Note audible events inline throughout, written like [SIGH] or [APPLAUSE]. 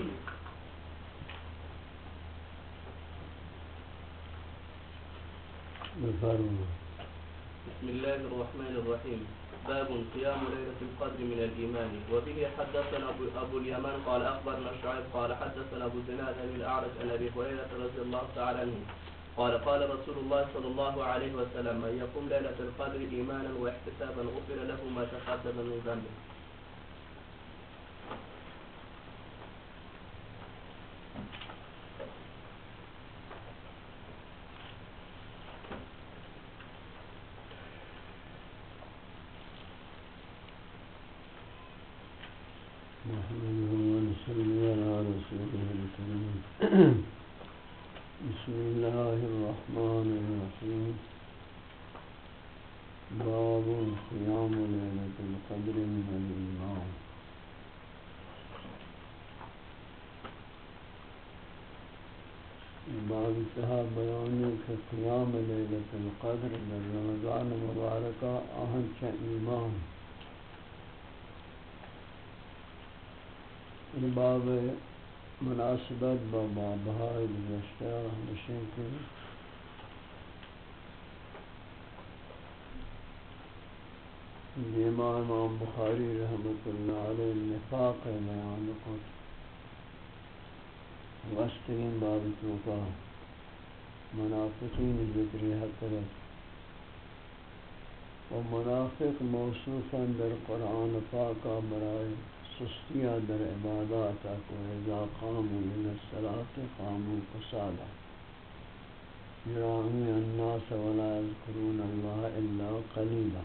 بسم الله الرحمن الرحيم. باب قيام ليلة القدر من الإيمان. وبه حدثنا أبو, أبو اليمان قال أخبرنا الشعيب قال حدثنا أبو زناد عن الأعرج عن أبي هريرة رضي الله تعالى عنه. قال قال رسول الله صلى الله عليه وسلم من يقوم ليلة القدر إيمانا واحتسابا غفر له ما تقدم من ذنبه. قیام لیلۃ القدر در رمضان مبارکہ اہم چا ایمان این باب مناسبت با بابهای گذشته نشین که دیما امام بخاری رحمت اللہ علیہ نفاق بیان کت وستگین باب توقع منافقین ذکری حقرت و منافق موصوفا در قرآن پاکا برای سستیاں در عبادات کو اذا قاموا الى الصلاة قاموا قصادا۔ يراعون الناس ولا يذكرون الله الا قليلا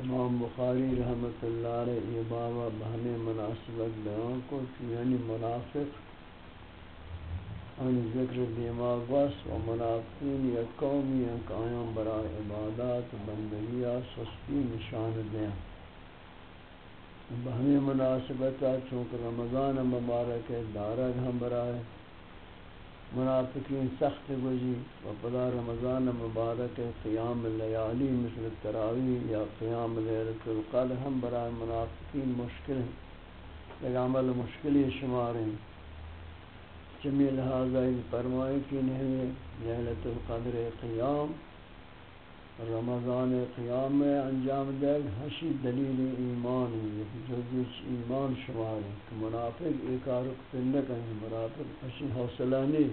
امام بخاری رحمت اللہ علیہ بابا بہنے مناسبت بیان کو یعنی منافق ان ذکر دماغ بس و منافقین یا قومی یا قائم برای عبادات بندگیہ سستی نشان دیں۔ بہمی مناسبتا چونکہ رمضان مبارک دارگ ہم برائے۔ منافقین سخت گزی و پدا رمضان مبارک قیام لیالی مثل تراویح یا قیام لیلت القدر ہم برائے منافقین مشکل ہیں۔ عمل مشکلی شمار ہیں۔ جمی لہذا فرمائی کی نہیں لیلت القدر قیام، رمضان قیام میں انجام دے ہشی دلیل ایمان یعنی جو جس ایمان شمار ہے، کہ منافق ایک آرک پندک ہے منافق ہشی حوصلہ نہیں،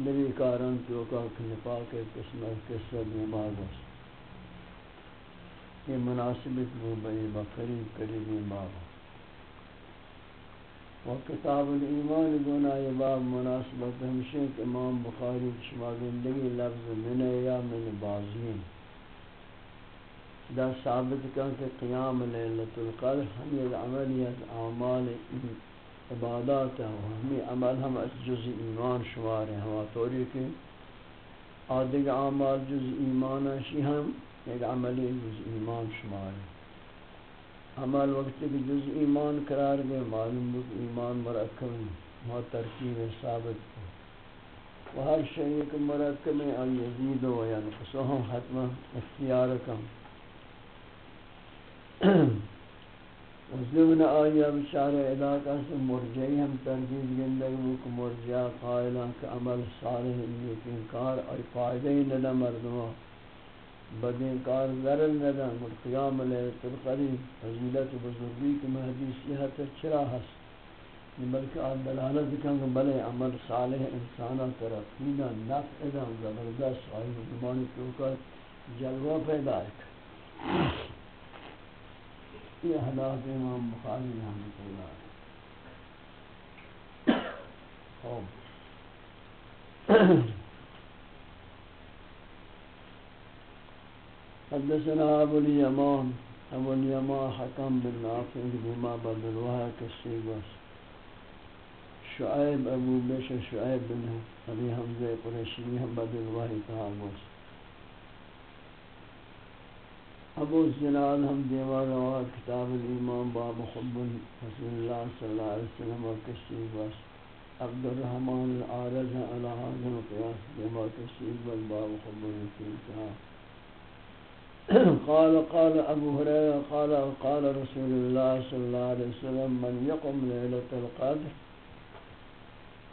نبی کارن تو کا نفاق قسم قصہ نماز یہ مناسبت وہ بئی بقریب قریبی بابا و کتاب الایمان گونا یہ باب مناسبت ہمشہ کہ امام بخاری شما زندگی لفظ من یا من بازین دا ثابت کن کہ قیام لیلت القدر ہم عملیت اعمال عبادات ہیں ہمیں عمل ہم جز ایمان شمار ہیں۔ ہوا طوری کہ آدھگ اعمال جز ایمان شی ہم ایک عملی جز ایمان شمار ہیں۔ عمل وقت کہ جز ایمان قرار گئے معلوم بود ایمان مرکب ما ترکیب ثابت و ہر شریک مرکب میں ان یزید و ینقصهم حتما اختیار کم۔ و ضمن آیا بشار علاقہ سے مرجعی ہم ترجیح گندگی بک مرجع قائلان کہ عمل صالح لیکن کار اور فائدہ ہی ندا مردمہ بدین کار ضرر ندا مر قیام لیت القدر فضیلت بزرگی کی حدیثیت چرا ہست بلکہ آن دلالت کن بلے عمل صالح انسانا ترقینا نفع دا زبردست آئی زمانی تو کا جلوہ پیدا ہے یہ حداث امام بخاری رحمت اللہ خوب حدثنا ابو اليمان ابو اليمان حكم بن نافع بما بدلوها كالسيبس شعيب ابو بشر شعيب بن ابي حمزه قريشي هم بدلوها تهاوس ابو الزناد هم دیوار و کتاب الایمان باب حب رسول الله صلی اللہ علیہ وسلم و کشیبس عبد الرحمن العارض على هذا القياس بما كشيب باب حب رسول الله. [COUGHS] قال قال ابو هريره قال قال رسول الله صلى الله عليه وسلم، من يقم ليله القدر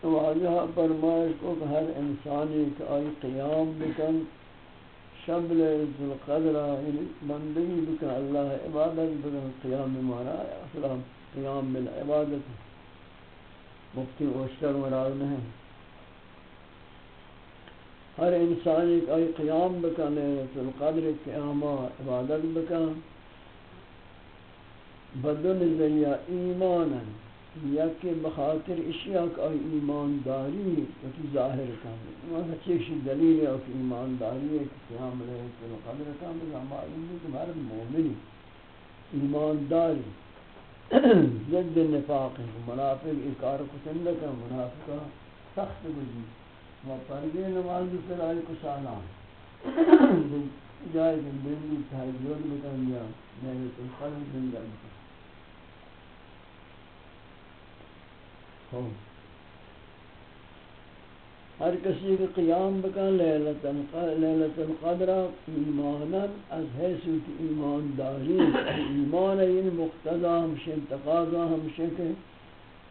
واجہ فرمائش کو کہ ہر انسانی کہ آئی قیام بکن، شب لیلت القدر یعنی بندگی بکن، اللہ عبادت بکن، قیام مانا، اصلا قیام بالعبادت مفتی اوشتر مراد نہیں۔ ہر انسان ایک ای قیام بکن لیلت القدر قیام عبادت بکن بدن ذریعہ ایمانا یا کہ بخاطر اشیاء کا ایمان داری وکی ظاہر کن وہاں چیشی دلیل ہے کہ ایمان داری ہے کہ قیام لیلت القدر کن بکن معلوم ہے کہ مرد مومنی ایمان داری ضد نفاق ہے، منافق اکار کتن لکن منافقہ سخت گزید و پردے نماز پر آئی کو جائے کہ بندی تحجیل بکن یا نیلت القدر زندہ بکن ہر کسی کے قیام بکن لیلت القدر ایمانا از حیثیت ایمان داری، ایمان این مقتضا ہمشن تقاضا ہمشن کہ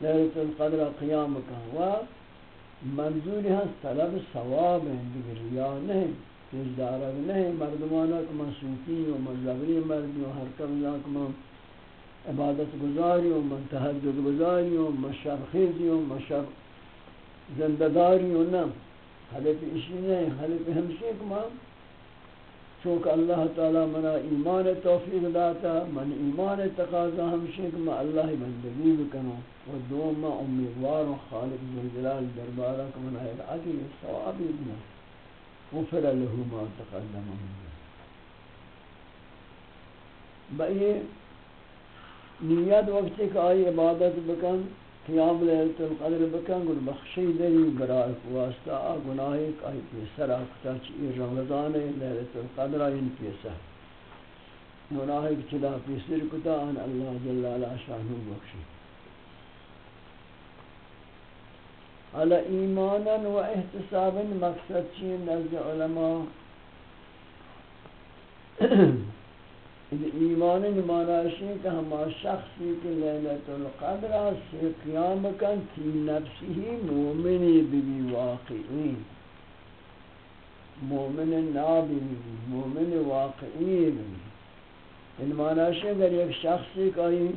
لیلت القدر قیام بکن و منظور ہے ہاں، طلب ثواب ہے دیگر ریا نہیں پیش دارت نہیں، مردمانہ کما من صوفی و مذہبی زبری مردی و ہر کبزا کما عبادت گزاری و من تحجد گزاری و من شب خیزی و من زندداری و نم حلف اشی نہیں حلف ہمشی کما چونکہ اللہ تعالی منا ایمان توفیق داتا، من ایمان تقاضا ہمشی کہ میں اللہ بندگی بکنوں و دوم میں امیدوار و خالق ذوالجلال دربارہ کہ من آئے عدل ثوابی بنا غفر له ما تقدم من بئی نیت وقتی کہ آئی عبادت بکن قیام لیلت القدر بکن گل بخشی دری برای واسطہ آ گناہی کائی پیسر آکتا چی رمضان لیلت القدر آئین پیسر گناہی چلا پیسر کتا، آن اللہ جل علا شاہنو بخشی. علی ایمانا و احتسابا مقصد چین نزد علماء [CLEARS THROAT] ایمان نماناشی کہ ہما شخصی کہ لیلت القدر سے قیام کن کی نفسی ہی مومنی بھی واقعی. مومن نابی بھی مومن واقعی بھی ان معناشی اگر ایک شخصی کہیں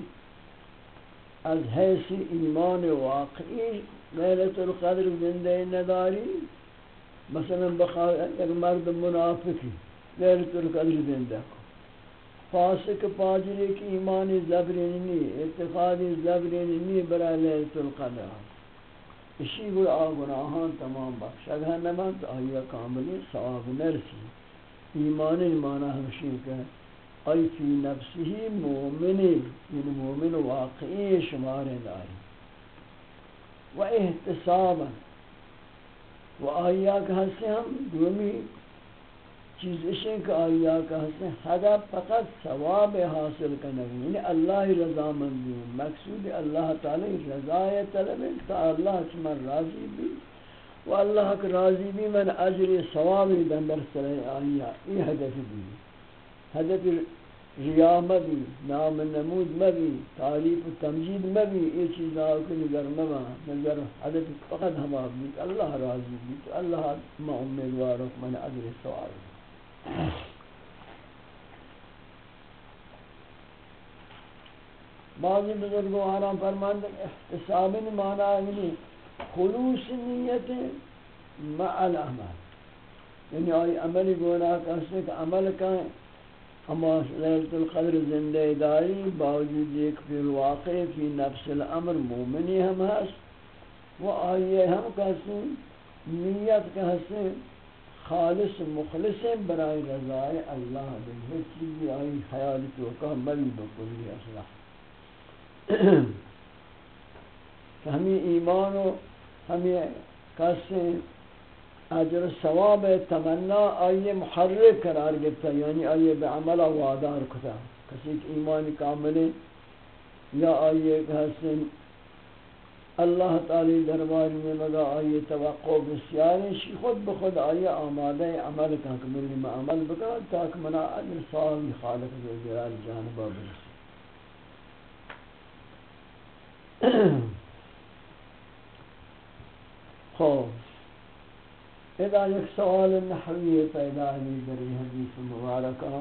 از حیث ایمان واقعی لیلت القدر زندہ نداری، مثلا بخار ایک مرد منافقی لیلت القدر زندہ کو فاسق پاجری کی ایمانی زبرین نی اعتقادی زبرین نی برای لیلت القدر۔ اسی گوی آگناہان تمام بخش اگر نمان آیا کاملی ثواب نرسی۔ ایمانی مانا ہمشی کہ ای فی نفسی مومنی یعنی مومن واقعی شمار داری و احتسابا۔ و آیا کہ ہستے ہم دومی چیز اشیں کہ آیا کہ حسن حدب فقط ثواب حاصل کرنے یعنی اللہ رضا مندی مقصود اللہ تعالی رضا طلب کہ اللہ چمن راضی بھی، و اللہ کے راضی بھی من اجر ثواب دندر سرے آیا یہ ہدف بھی ہدف ریا مبی نام نمود مبی تعریف و تمجید مبی یہ چیز آکے نگر مبا نگر حدف فقط ہم آبی اللہ راضی بھی، تو اللہ ما امیدوارک من اجر ثواب بھی۔ بعضی بزرگوں آرام فرماند احتساب مانا یعنی خلوص نیت مع العمل. یعنی آئی عمل گونا کہتے کہ عمل کا اما لیلت القدر زندہ داری، باوجود ایک فی الواقع، فی نفس الامر مومنی ہم ہست، و آئیے ہم کہتے نیت کہتے ہیں خالص مخلص برای رضای اللہ دے چیزی آئی خیال تو ملی بکلی اصلا ہمیں ایمان و ہمیں کسی اجر ثواب تمنا، آئیے محرک قرار گفتا یعنی آئیے بعمل وادار کتا۔ کسی ایمان کامل یا آئیے کسی اللہ تعالی دربار میں مگا آئی توقع بسیاری شی خود بخود آئی آمادہ عمل کا کملی میں عمل بکا تاک منا عدل صاحب خالق جو جلال جانبا برسی [COUGHS] خوب اذا یک سوال نحوی پیدا علی در حدیث مبارکہ۔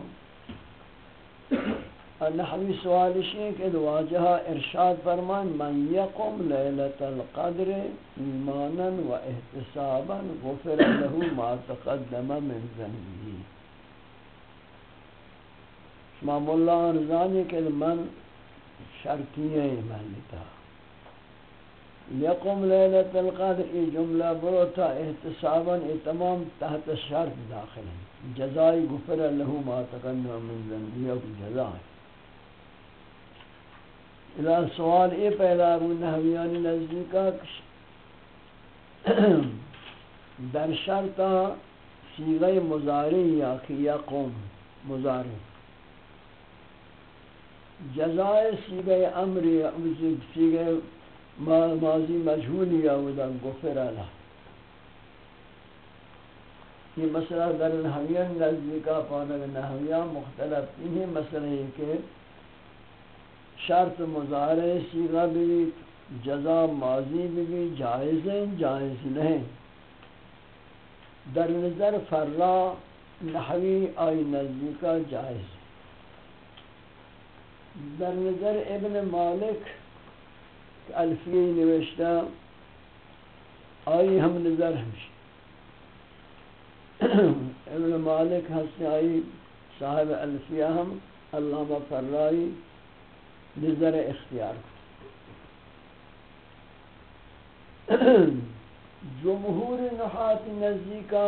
[COUGHS] نحوی سوال شیئے کہ واجہ ارشاد فرمان من یقم لیلت القدر ایمانا و احتسابا، غفر له ما تقدم من ذنبی شما مولا ارزانی کہ من شرطیہ محلتا یقم لیلت القدر ای جملہ بروتا احتسابا ای تمام تحت شرط داخل ہیں جزائی غفر له ما تقدم من ذنبی او جزائی الان سوال یہ پیدا رو نحویانی نزدیکا در شرطا سیغہ مزاری یا کیا قوم مزاری جزائے سیغہ امر یا سیغہ ماضی مجھولی یا ودا گفر اللہ یہ مسئلہ در نحویان نزدیکا پانک نحویان مختلف۔ یہ مسئلہ ہے کہ شرط مظاہرے سیغہ بھی جزا ماضی بھی جائز ہیں جائز نہیں۔ در نظر فرا نحوی آئی نزدیکا جائز۔ در نظر ابن مالک الفی نوشتہ آئی ہم نظر ہمشی۔ ابن مالک ہستے آئی، صاحب الفیہ ہم، علامہ فرائی نظر اختیار جمہور نحات نزدیکا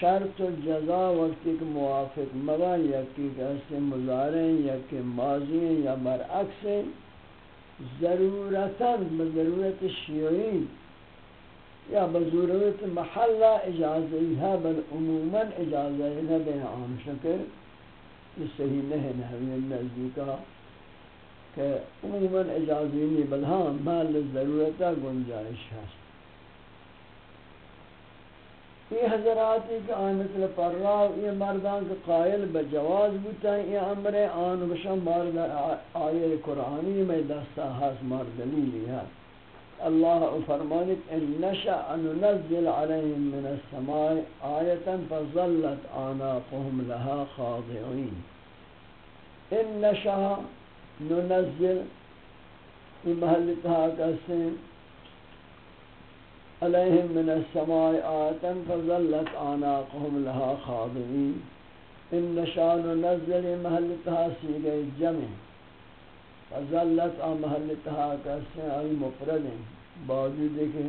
شرط و جزا وقتی کہ موافق مگا یا کہ ایسے مظاہریں یا کہ ماضی یا برعکس ضرورتا بضرورت شیعی یا بضرورت محلہ اجازی ہے، بل عموما اجازی نہ بے عام شکر، یہ صحیح نہیں ہے نزدیکا۔ کہ عموماً اجازی نہیں بل ہاں محل ضرورتا گنجائش ہے۔ یہ حضرات کہ آن مثل پر راو یہ مردان کے قائل بجواز بوتا ہے۔ یہ امر آن بشم مارد آیے قرآنی میں دستا حاس مار دلیلی ہے۔ اللہ فرمانت ان نشأ ننزل علیہم من السماء آیتا فظلت آناقهم لها خاضعین۔ ان نشأ ننزل في محل تهاكسين عليهم من السماء آتا فظلت آناقهم لها خاضعين إن نشاء ننزل محل تهاسيق الجمع فظلت آن محل تهاكسين أي مفرد باوجود کہ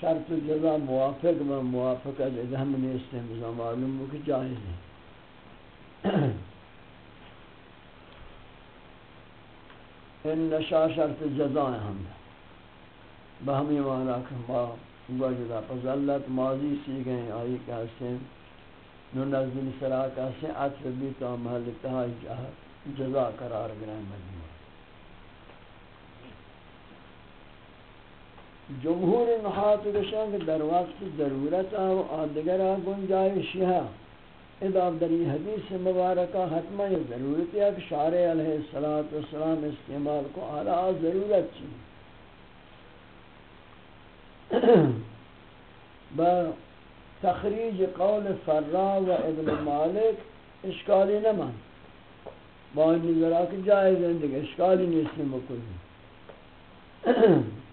شرط جزا موافق میں موافقت اذا ہم نے استعمال معلوم ہو کہ جائز ہے ان نشا شرط جزائیں ہم بہمی معنی کہ ما وجدہ فضلت ماضی سی گئیں آئی کہتے ہیں ننزل سرا کہتے ہیں عطف بھی تو محل تہائی جزا قرار گرائیں مجموعہ۔ جمہور نحات رشان در وقت ضرورت آو آدگر آگن جائشی ہے ادا دری حدیث مبارکہ حتمہ یہ ضرورت ہے کہ شارع علیہ السلام استعمال کو اعلیٰ ضرورت چی [CLEARS THROAT] با تخریج قول فرا و ابن مالک اشکالی نمان۔ با این نظرہ کہ جائز ہیں دیکھ اشکالی نہیں اس میں مکلی [CLEARS THROAT]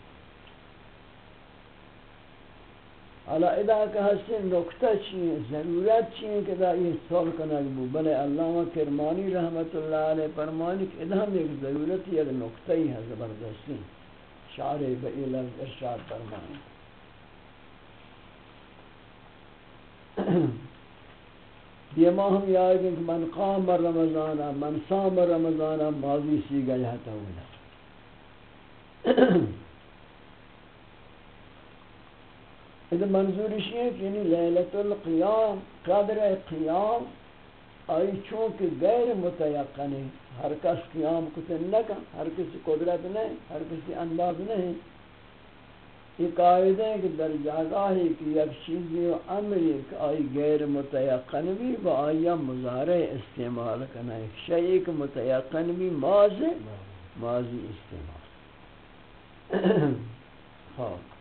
حالا ادا کہ ہستے نکتہ چیئے ضرورت چیئے کہ دا یہ سول کنک بو بلے علامہ کرمانی رحمت اللہ علیہ فرمانی کہ ادا ہم ایک ضرورت ہی ایک نکتہ ہی ہے زبردستی شعر بئی لفظ ارشاد فرمانی یہ ماہ ہم یاد کہ من قام رمضان من سام رمضان ماضی سی گیا تھا اذا منظور شيء يعني یعنی ليلة القيام قدر قيام آئی چونکہ غیر متیقن ہے ہر کس قیام کتن نکا ہر کسی قدرت نہیں، ہر کسی انداز نہیں۔ یہ قاعدہ ہے کہ در جاگہ ہے کہ یک چیزی و عمری کہ آئی غیر متیقن بھی با آئی مزارع استعمال کرنا ہے۔ شیئی کہ متیقن بھی ماضی ماضی استعمال۔ [COUGHS] ہاں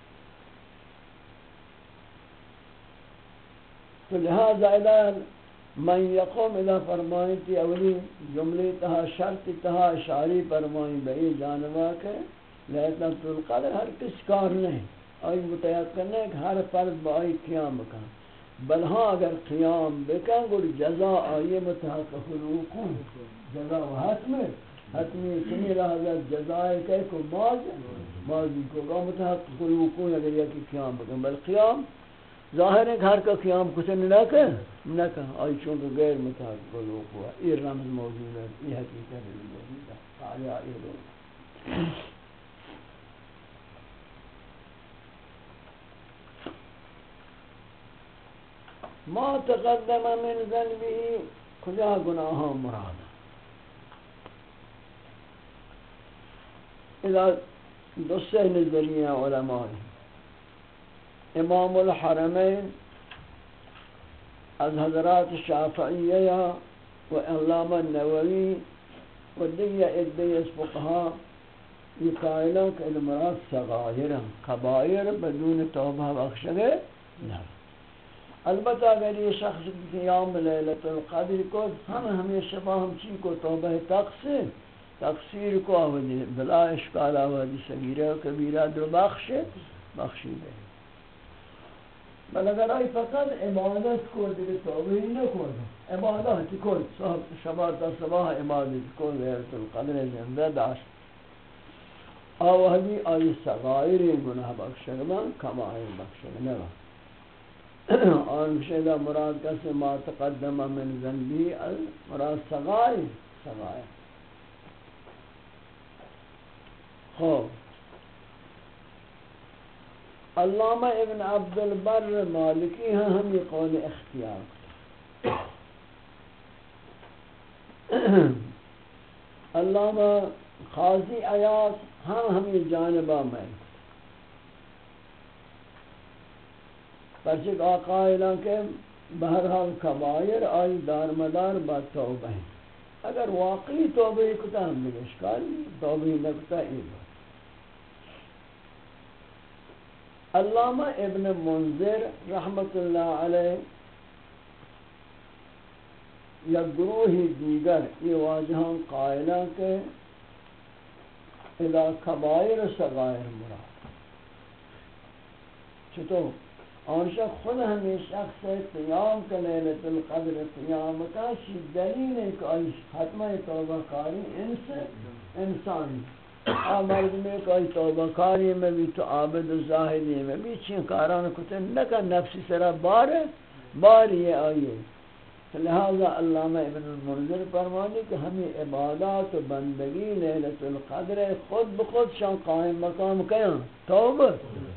تو لہذا الہ من یقوم الہ فرمائیں تی اولی جملی تہا شرط تہا اشاری فرمائیں بئی جانبا کے لیتنت القدر ہر کس کار نہیں، آئی متیقن ہے کہ ہر فرد با آئی قیام بکن۔ بل ہاں اگر قیام بکن گر جزا آئی متحقق الوقوع جزا و حتم، حتمی سمی لحظہ جزائے کہ کو ماضی ماضی کو گا متحقق الوقوع اگر یکی قیام بکن۔ بل قیام ظاہر ہے گھر کا قیام کچھ نہ کہ نہ کہ آئی چونکہ غیر متحقق الوقوع یہ رمز موجود ہے، یہ حقیقت موجود ہے آیا یہ لوگ ما تقدم من ذنبه، کجا گناہ مراد؟ اذا دو سے نظریہ علماء امام الحرمین از حضرات شافعیہ و علامہ نووی و دیگه ادهی از فقها یہ قائلہ کہ المراد صغائر قبائر بدون توبہ بخشگے نہ البتہ اگر یہ شخص قیام لیلت القدر کو ہم ہمیشہ ہم چی کو توبہ تقصیر. تقصیر کو آودی بلا اشکال آودی صغیرہ و کبیرہ دو بخش بخشی دے بل اگر آئی فقط عبادت کو دیکھ توبہ ہی نہ کو دو عبادت کو شبہ تا صباح عبادت کو لیلت القدر زندہ داشت. آوہدی آئی صغائر گناہ بخشگمان کمائر بخشگمان آن شیدہ مراد کسی ما تقدم من ذنبی مراد سغائی سغائی خوب علامہ ابن عبد البر مالکی ہیں، ہم یہ قول اختیار علامہ خاضی آیات ہم ہاں، ہم یہ جانبہ میں۔ پرچک آقا اعلان کہ بہرحال کبائر آئی دار مدار با توبہ ہیں۔ اگر واقعی توبہ کتا ہم لگے اشکال، توبہ لگتا ہے علامہ ابن منذر رحمت اللہ علیہ یا گروہ دیگر یہ واجہاں قائلہ کے اذا کبائر صغائر مراد۔ چطور؟ آنشا خود ہمیں شخص قیام کا لیلت القدر قیام کا شی دلیل ہے کہ آئی حتمہ توبہ کاری انس انسانی۔ آمرد میں کہ آئی توبہ کاری میں، بھی تو عابد و زاہدی میں۔ بھی چین کاران کتن نکا نفسی سرا بار باری ہے آئیے۔ لہذا علامہ ابن المنظر فرمانی کہ ہمیں عبادات و بندگی لیلت القدر خود بخود شان قائم مقام کیاں؟ توبہ۔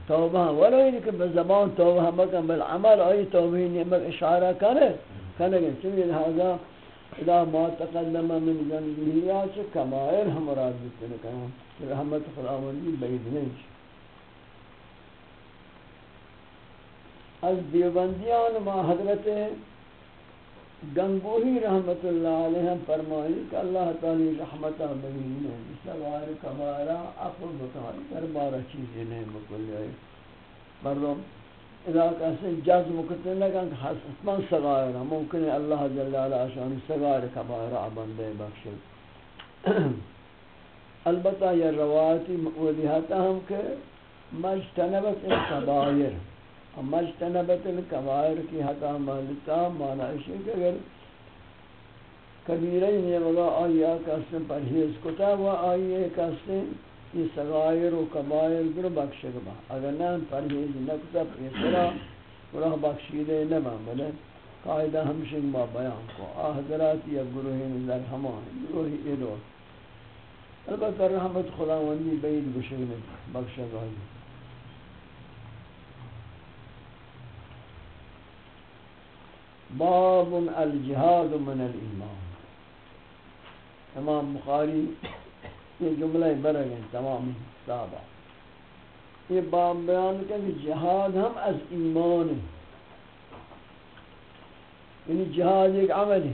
توبہ ولو ان کہ بزبان توبہ مکم بالعمل آئی توبہ نعمت اشارہ کرے کنگے چلی لہذا اذا ما تقدم من ذنبه یا چھ کبائر ہم مراد بکنے کہاں رحمت خداوندی بعید نہیں از دیوبندیان ما حضرت گنگوہی رحمت اللہ علیہ فرمائی کہ اللہ تعالی رحمتہ بہین ہے سوار کبارا اپل بکاری دربارہ چیزیں نہیں بکل جائے مردم اذا کہتے ہیں جزم کرتے لگا کہ حسن صغائر ممکن ہے اللہ جل علیہ آشان صغائر کبارا بندے بخشد [CLEARS THROAT] البتہ یہ روایتی ولیحتا ہم کہ مجتنبت القبائر مجتنبت الکبائر کی حتا مالتا مانا ہے کہ اگر کبیرہ نے بگا آیا کسن پرہیز کتا و آئیے کسن یہ سغائر و کبائر در بخشگ با اگر نہ پرہیز نکتا پیسرا گروہ بخشیدے نبا بلے قائدہ ہمشنگ با بیان کو۔ آحضرات یا گروہ نظر ہمان گروہ ایدو البتہ رحمت خداوندی بید بشگ بخشگ آئی باب الجہاد من الایمان۔ امام بخاری یہ جملہ برگ ہیں تمام صحابہ یہ باب بیان کہ جہاد ہم از ایمان ہے یعنی جہاد ایک عمل ہے۔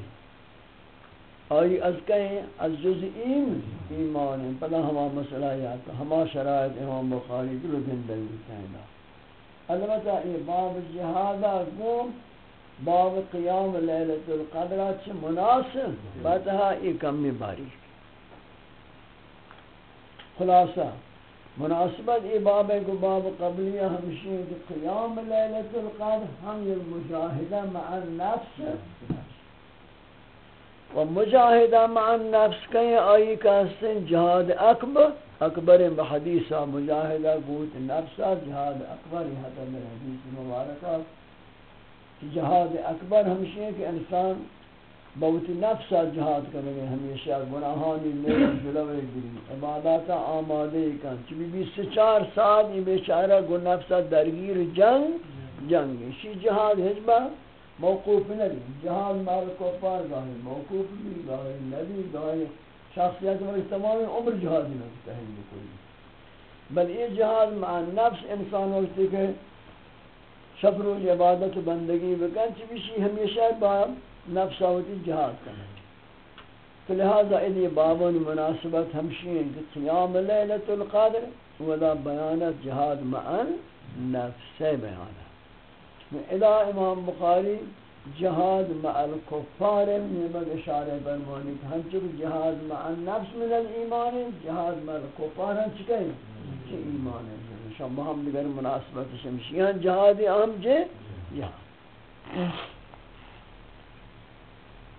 آئی از کہیں از جز ایم ایمان ہے پدا ہما مسئلہ یاد ہما شرائط امام بخاری دلو دن دلیل کہنا البتہ یہ باب جہادہ گوم باب قیام لیلت القدرہ چھ مناسب باتہا یہ کمی باری۔ خلاصہ، مناسبت ای باب کو باب قبلیہ ہمشی کہ قیام لیلت القدر ہم یہ مجاہدہ مع النفس و مجاہدہ مع النفس کہیں آئی کا سن جہاد اکبر اکبر بحدیثہ مجاہدہ گوت نفسہ جہاد اکبر یہ حضر حدیث مبارکہ جہاد اکبر ہمشی کہ انسان بہت نفس جہاد کرنے گے ہمیشہ گناہانی میرے جلوے گری عبادات آمادے کن. چبی بیس سے چار سال یہ بیچارہ گن نفس درگیر جنگ جنگ شی جہاد حجبہ موقوف نہیں جہاد مال کو پار گاہی موقوف بھی گاہی نبی گاہی شخصیت میں تمام عمر جہاد نہیں تحلیل کوئی بل یہ جہاد مع نفس انسان وقتی کہ شفر و عبادت بندگی بکن چبی شی ہمیشہ باب نفس آوتی جہاد کرنے تو لہذا ادھی بابون مناسبت ہمشین کہ قیام لیلت القادر ودا بیانت جہاد معن نفس بیانت ادا امام بخاری جہاد مع الکفار نعمت اشارہ برمانی کہ ہم چکو جہاد مع النفس من الایمان، جہاد مع الکفار ہم چکے چی ایمان ہے شما ہم دیگر مناسبت شمشیان جہاد اہم جے۔ جہاد۔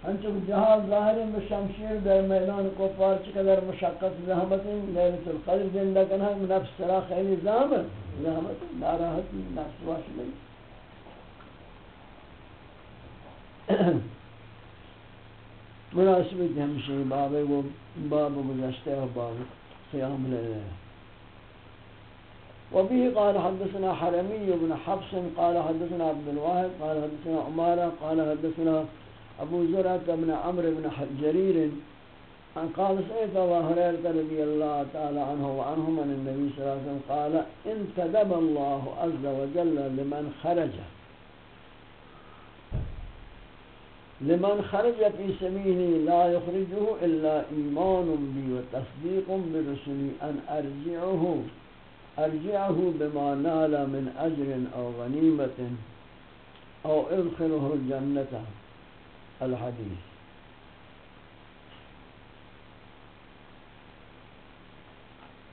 انچو جہاز ظاہر میں شمشیر در میدان کفار چقدر مشقت زحمت لیلت القدر زندہ کنہ نفس سرا خیلی زحمت زحمت ناراحت نفس واش نہیں. [COUGHS] مناسبت ہمشی باب وہ باب گزشتے و باب قیام لیلہ وبه قال حدثنا حرمي بن حفص، قال حدثنا عبد الواحد، قال حدثنا عمارة قال حدثنا أبو زرعة بن عمرو بن جرير عن قال سيد ابو هريرة رضي الله تعالى عنه وعنهم عن النبي صلى الله عليه وسلم قال انتدب الله عز وجل لمن خرج لمن خرج في سبيله لا يخرجه إلا إيمان بي وتصديق برسلي أن أرجعه أرجعه بما نال من أجر أو غنيمة أو أدخله الجنة. الحدیث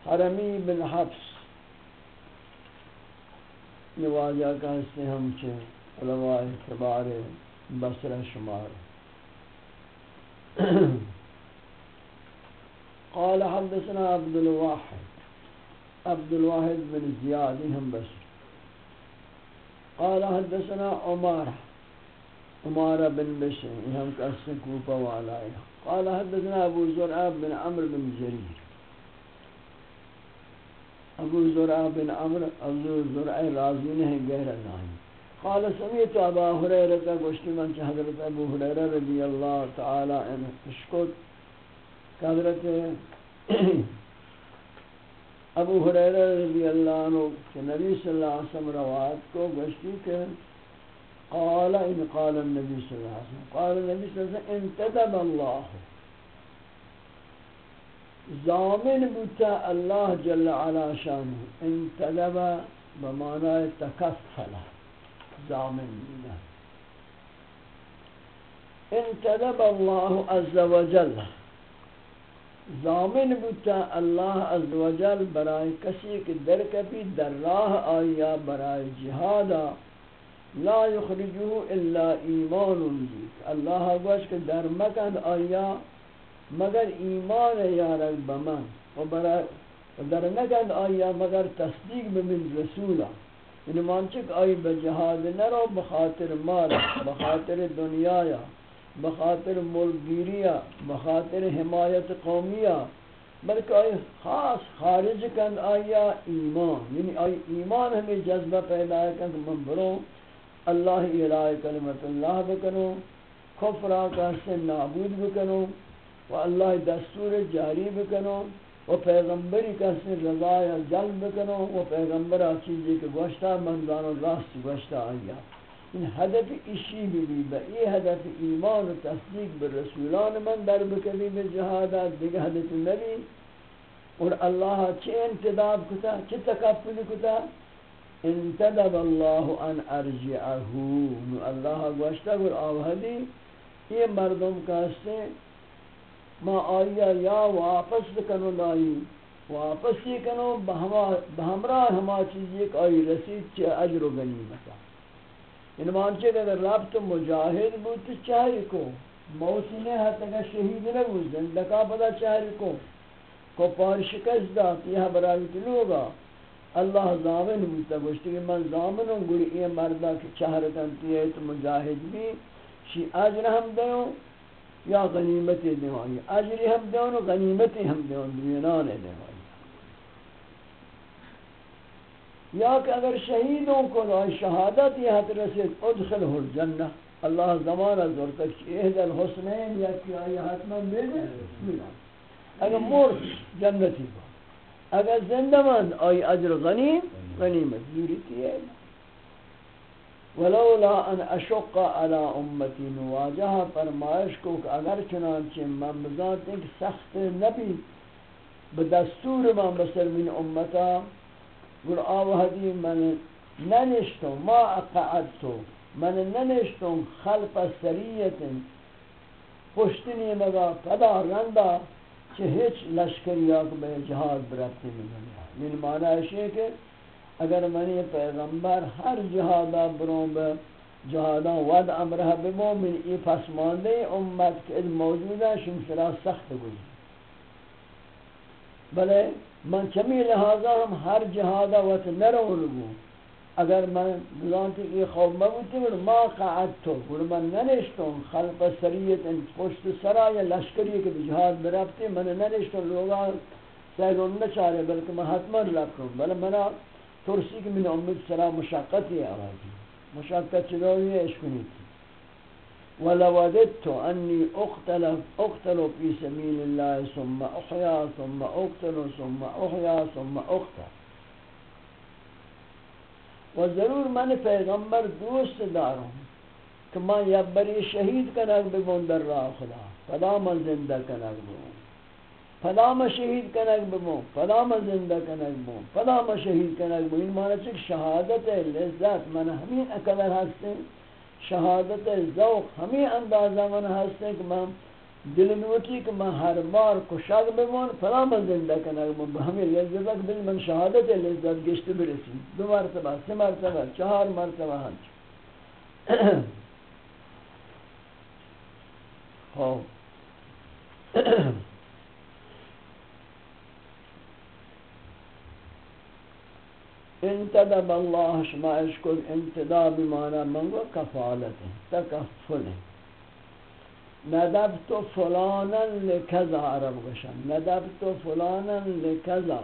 حرمی بن حفظ نواجہ کا سے ہم چھے علماء کبار بصر شمار قال حدثنا عبد الواحد عبد الواحد بن زیاد، ہم بس۔ قال حدثنا عمارہ عمارة بن بشر هم كأسن كوفة وعلائها قال حدثنا أبو زرع بن عمرو بن جرير أبو زرع بن عمرو أبو زرع رازين ہے غير نائم قال سمعت أبا هريرة قشت من حضرت أبو هريرة رضي الله تعالى عنه اشكت حضرت ابو هريرة رضي الله عنه کہ نبی صلی اللہ علیہ وسلم روایت کو گشتی کہ قال إن قال النبي صلى الله عليه وسلم، قال النبي صلى الله عليه وسلم، انتدب الله. زامن بتا الله جل على شانه. انتدب بمعنى تكفل زامن بنا انتدب الله عز وجل. زامن بتا الله عز وجل برای کسی که در کبی در راه آیا، برای جهادا لا یخرجو الا ایمان بیت اللہ گوش کہ در مکن آیا، مگر ایمان یارک بمن و برای در نگند آیا، مگر تصدیق بمن رسولا. یعنی مانچک آئی بجہاد نرو بخاطر مال بخاطر دنیا بخاطر ملگیریا بخاطر حمایت قومیہ بلکہ آئی خاص خارج کند آیا ایمان. یعنی آئی ایمان ہمیں جذبہ پیدا کند من بروں اللہ الہ کلمت اللہ بکنو کفرہ کا سے نابود بکنو، و اللہ دستور جاری بکنو، و پیغمبری کا سے رضا جلب بکنو، و پیغمبرہ چیزی کے گوشتا منزان راست گوشتا آیا. این هدف ایشی بی با ای هدف ایمان و تصدیق به رسولان من در بکلی به جهادات دیگه هدف نبی. اور اللہ چه انتداب کتا، چه تکفل کتا انتدب اللہ ان ارجعہو. نو اللہ گوشتا گر آوہدی، یہ مردم کہستے، ما آیا یا واپس کنو لائی واپس یہ کنو بہمراہ ہما چیز ایک آئی رسید چه اجر و غنیمتا ان یعنی مانچے اگر رب تو مجاہد بود تو چاہی کو موت نے حتی کہ شہید نہ بود زندگا پدا چاہی کو کو پار شکست دا یہ برای تو لوگا۔ اللہ زامن بودتا گوشتی کہ من زامن ہوں گوڑی یہ مردہ کی کہ چہرتن تیئے تو مجاہد بھی شی اجر ہم دیوں یا غنیمتی دیوں اجری ہم دیوں غنیمتی ہم دیوں دنیانے دیوں یا کہ اگر شہیدوں کو شہادت یہ حد رسید ادخل الجنہ اللہ زمانہ زور تک اہد الحسنین یا کیا یہ حتما بیدے ملا اگر مرد جنتی با اگر زندہ مند آئی اجر غنیم غنیمت دوری تیئے ولولا ان اشق على امتی نواجہ فرمائش کو کہ اگر چنانچہ من بذات ایک سخت نبی بدستور من بسر من امتا، گل آوهدی من ننشتم، ما اقعدتو من ننشتم خلف سریت، پشتنی مگا پدا رندا چه هیچ لشکری آکو به جهاد برفتی میگن یعنی معنی ہے کہ اگر منی پیغمبر ہر جہادا برون به جهادا ود امرہ بمو من ای پسمانده امت که موجوده شمسرا سخت گوزی بلے، من چمی لہذا ہم ہر جہادہ وقت نرون بو اگر من بلانتی یہ خوف مبوتی من ما قعدتو گر من ننشتون خلف سریت ان یعنی پشت سرا یا لشکری کے جہاد برفتی من ننشتون لوگا سیلون نچارے بلکہ من حتما رکھوں بل منا ترسی کہ من امت سرا مشاقتی آوازی مشاقت چلوی اشکنی تھی ولوددت أني أقتل, أقتل في سبيل الله ثم أحيا ثم أقتل ثم أحيا ثم أقتل و ضرور من پیغمبر دوست دارم کہ میں یبری شہید کنک بگون در راہ خدا. پدا من زندہ کنک بگون پدا من شہید کنک بگون پدا من زندہ کنک بگون پدا من شہید کنک بگون این معنی چک شہادت لذت. من ہمین اکبر ہستے شہادت ذوق. ہمیں اندازہ من ہستے کہ میں دل نوٹی کہ میں ہر بار کشاگ بمون فلا من زندہ کنگ من ہمیں لذت بل من شہادت لذت گشت برسی دو مرتبہ سی مرتبہ چہار مرتبہ ہنچ۔ [COUGHS] ہاں [COUGHS] انتدب اللہ شما اشکل انتداب مانا منگو کفالت ہے، تکفل ہے۔ ندبت فلانا لکذا عرب گشن ندبت فلانا لکذا.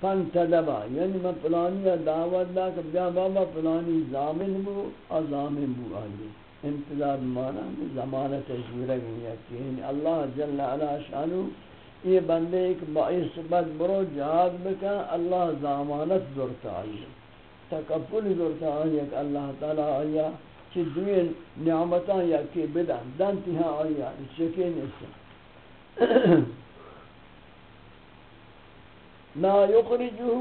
فانتدبا یعنی میں پلانی دعوت دا کہ بیا بابا پلانی زامن بو ازامن بو آلی. انتداب مانا زمانت اشورگی یعنی اللہ جل علا شانو، یہ بندے ایک باعث بد برو جہاد بکن اللہ ضمانت ضرورت آئی. تکفل ضرورت آئی کہ اللہ تعالی آیا. چی دوی نعمتاں یا کہ بدن، دنتی ہاں آیا چکے نیسا لا يخرجه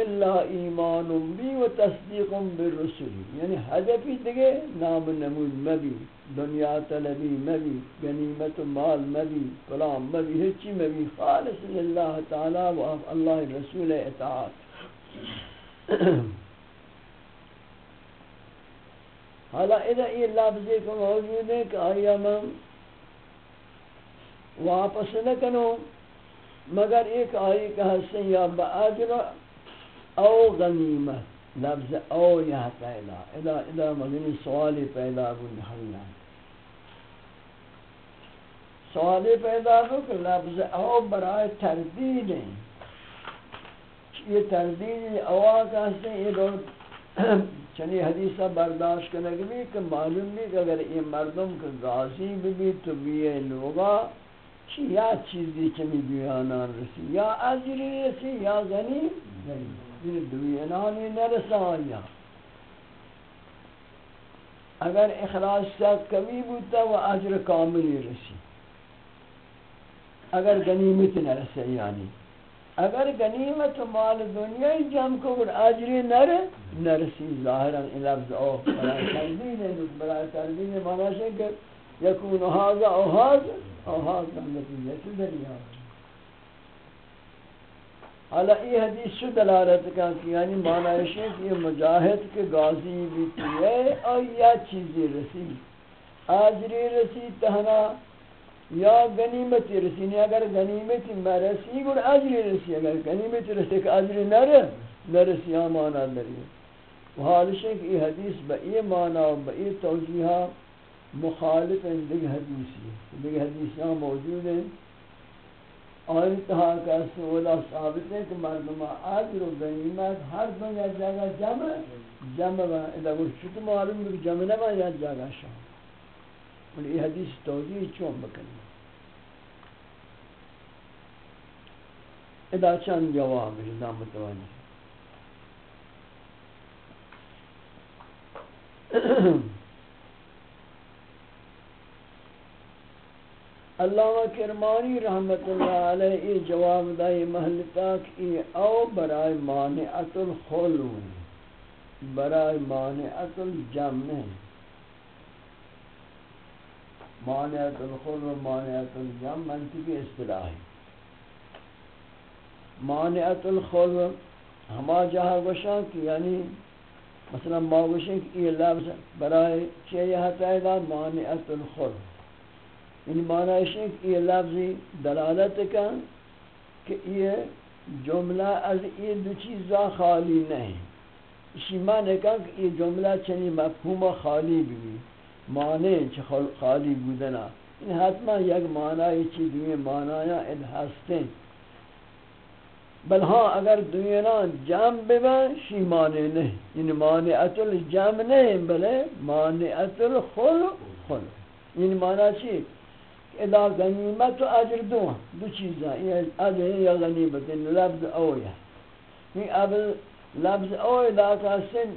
الا ایمان بی و تصدیق بالرسول یعنی هدفی دیگه نام نمود مبی، دنیا طلبی مبی، غنیمت مال مبی فلان مبی، هیچی مبی، خالص لله تعالی و اللہ رسول اطاعت۔ حالا اذا یہ لفظی کو موجود ہے کہ آیا من واپس نہ کنو مگر ایک آئی کا حسن یا با او غنیمت، لفظ او یا پیدا ادا ادا مگنی سوالی پیدا بن حلنا سوالی پیدا ہو کہ لفظ او برای تردید ہیں یہ تردید، اوا کا حسن یہ چنی حدیثہ برداشت کرنے کے بھی کہ معلوم بھی کہ اگر یہ مردم کے غازی بھی تو بھی یہ لوگا چی یا چیزی چمی بیانان رسی، یا عجری رسی، یا غنی غنی۔ دوینانی نرسا یا۔ اگر اخلاص ساتھ کمی بودتا و عجر کاملی رسی۔ اگر غنیمت نرسے یعنی۔ اگر غنیمت مال دنیا جم کو اور اجر نر، نرسی ظاہرا لفظ او برای تنزیل ہے برای تنزیل مانا ہے کہ یکون هذا او هذا او هذا نتیجہ سے دریا. حالا یہ حدیث شو دلالت کا کہ یعنی مانا ہے کہ یہ مجاہد کے غازی بھی ہے اور یا چیزیں رسی اجر رسی تہنا یا غنیمتی رسینی اگر غنیمتی مرسی گر اجری رسی. اگر غنیمتی رسی کہ اجری نر نرسی ہاں مانا دری و حالش ہے کہ یہ حدیث با یہ مانا و با یہ توجیحہ مخالف ہیں دیکھ حدیثی دیکھ حدیثیاں موجود ہیں. اور اتحا کا سولا ثابت ہے کہ مردمہ آجر و غنیمت ہر دنیا جگہ جمع جمع با ادھا گر شکر معلوم کہ جمع نبا یا جگہ شاہ اور یہ حدیث توجیح چون بکنی؟ ادا چند جواب ہے دا متوجہ [CLEARS THROAT] علامہ کرمانی رحمت اللہ علیہ یہ جواب دائی محلتا کہ او برائے مانعت الخلو برائے مانعت الجمع مانعت الخل و مانعت الجم منطقی اصطلاح مانعت الخل ہما جہاں گوشاں کہ یعنی مثلا ما گوشیں کہ یہ لفظ برای چیئے یہ تائیدہ مانعت الخل یعنی معنی ہے کہ یہ لفظ دلالت کا کہ یہ جملہ از یہ دو چیزا خالی نہیں. اسی معنی کا کہ یہ جملہ چنی مفہوم خالی بھی معنی چه خالی بودنا این حتما یک معنی چی دوی معنی اد هستن. بل ها اگر دوینا جمع ببن، شی معنی نه. یعنی این مانعت الجمع نه، بله مانعت الخل خل این معنی چی؟ ادا غنیمت و اجر دو دو چیزا. این اجر یا غنیمت، این لفظ اویا این لفظ اویا دا کسن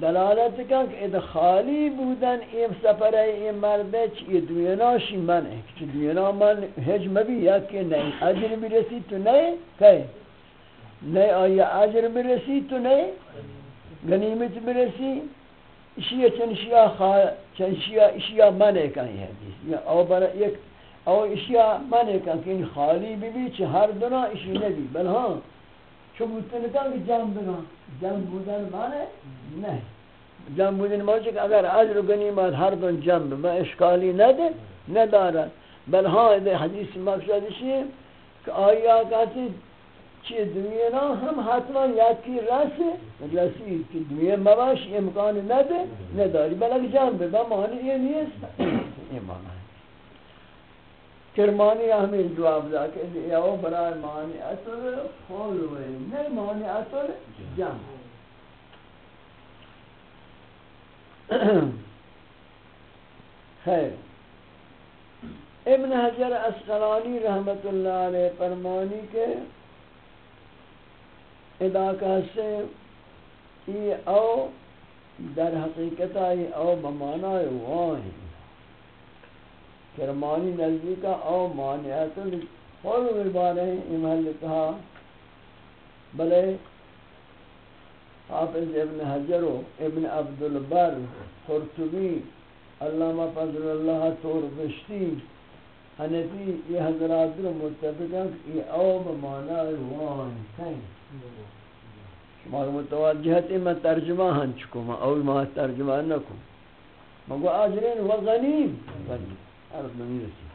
دلالت کن کہ اد خالی بودن این سفر این مرده چی؟ دوینا شی منه. چی دوینا من هج مبی یا که نہیں اجر برسی تو نہیں که نہیں آیا اجر برسی تو نہیں غنیمت برسی اشیا چنشیا خا چنشیا اشیا منه کن یہ حدیث. یا او برا یک او اشیا منه کن کہ خالی بی بی چی هر دنا اشی نبی. بل ہاں چو بودن کن که جمع بنا جمع بودن معنی نہیں جمع بودن معنی کہ اگر عجر و غنیمت ہر دن جمع با اشکالی نده ندارد بل ہاں ادھے حدیث مقصد ہے کہ آیا کہتے چی دنیا ہم حتما یکی رس رسی کہ دنیا مباش امکان نده، نداری. بل اگر جمع با معنی یہ نیست. [COUGHS] یہ معنی. کرمانی ہمیں جواب دا کہ یہ او برای معنی اصل خول ہوئے نہیں معنی اصل جمع خیر۔ ابن حجر اسقلانی رحمت اللہ علیہ فرمانی کے ادا سے یہ او در حقیقت یہ او بمانا واہی کرمانی نزدی کا او مانعت الخل بارے امحل کہا، بلے حافظ ابن حجر و ابن عبد البر خرطبی علامہ فضل اللہ طور بشتی حنفی، یہ حضرات رو متفقہ کہ یہ او بمانا روان کہیں شما متوجہتی میں ترجمہ ہن چکو میں او ما ترجمہ نکو مگو آجرین و غنیم غنیم عرض نہیں رسی۔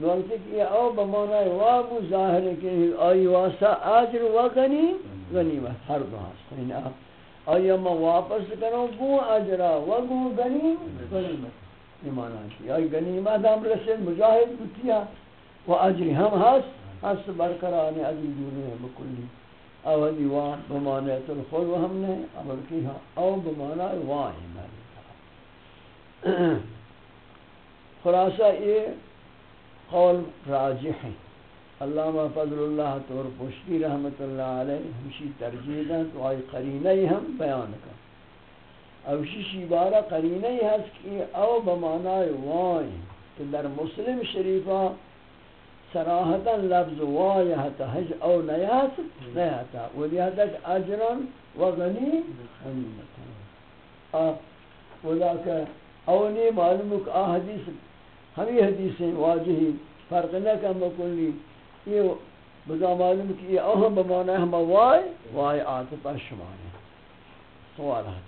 نوانتی کہ یہ او بمانا وابو ظاہر ہے کہ آئی واسا آجر و غنیم غنیمت ہر دو ہست یعنی آئی اما واپس کرو، گو آجرا و گو غنیم غنیمت ایمان آنچی آئی غنیمت ہم رسل مجاہد بتیا و آجری ہم ہست ہست برقرانی عزیز دوری ہے بکلی او دیوان بمانیت الخلو ہم نے عمل کی ہاں او بمانا وائی میں خلاصہ یہ قول راجح ہے۔ علامہ فضل اللہ طور پشتی رحمت اللہ علیہ ہمشی ترجیح دیں تو آئی قرینہ ہی ہم بیان کا او شیشی بارا قرینہ ہی ہست کی او بمانا وائی کہ در مسلم شریفہ سراحتا لفظ وائی حتا حج او نیات نیاتا و لیتا اجران و غنی غنیمتا۔ و لیتا اونی معلوم کہ آ حدیث ہمی حدیثیں واجہی فرق نہ کم بکلی یہ بزا معلوم کہ یہ اہم بمانا ہم وائی وائی آتپا شمانے سوال ہے۔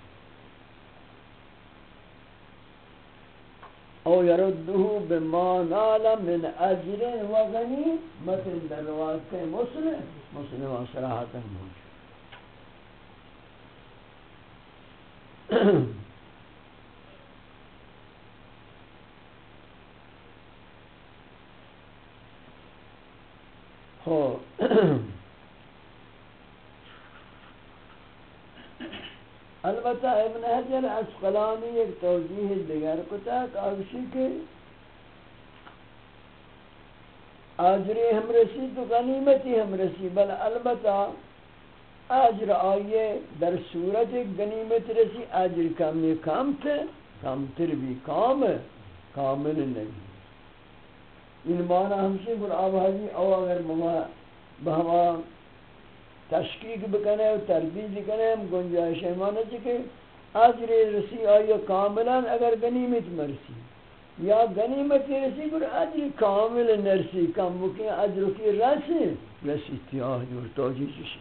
او يرده بما نال من اجر وغني مثل دروات مسلم مسلم صراحة موجود۔ ہو ہاں۔ [CLEARS THROAT] البتہ ابن حجر اسقلانی ایک توجیح دیگر کو تک آگشی کے آجری ہم رسی تو غنیمتی ہم رسی، بل البتہ آجر آئیے در صورت غنیمت رسی، آجر کم یہ کم تھے، کم تر بھی کام کامل نہیں۔ ان معنی ہمشی گر آبادی او اگر بہما تشکیق بکنے و تردید بکنے ہم گنجائش ایمانا چکے اجر رسی آیا کاملا اگر غنیمت مرسی. یا غنیمت رسی پر اجر کامل نرسی. کم بکیں اجر کی رسی رسی. تیاہ جور توجی چشی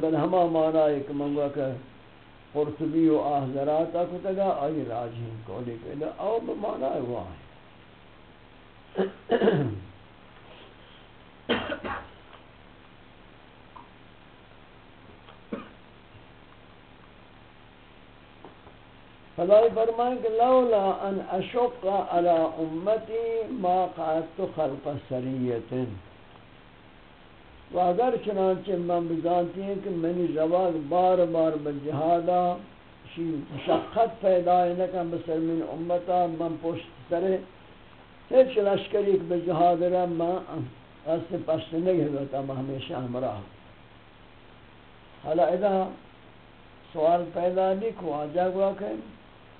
بل ہما مانا ایک منگوا کہ قرطبی و احضرات آہذراتا کتگا آئی راجین کولی کہ او بمانا ہے وہاں خدای فرمائے کہ لولا ان اشق على امتی ما قعدت خلف سریت و اگر چنانچہ من بزانتی ہیں کہ منی رواد بار بار بجہادا شی مشقت پیدا ہے نکم بسر من امتا من پشت سرے۔ ہیچ لشکری کہ بجہاد رہا من اس پشت نہیں ہوتا میں ہمیشہ ہمراہ۔ حالا ادا سوال پیدا نہیں کو، آجا گوا کہ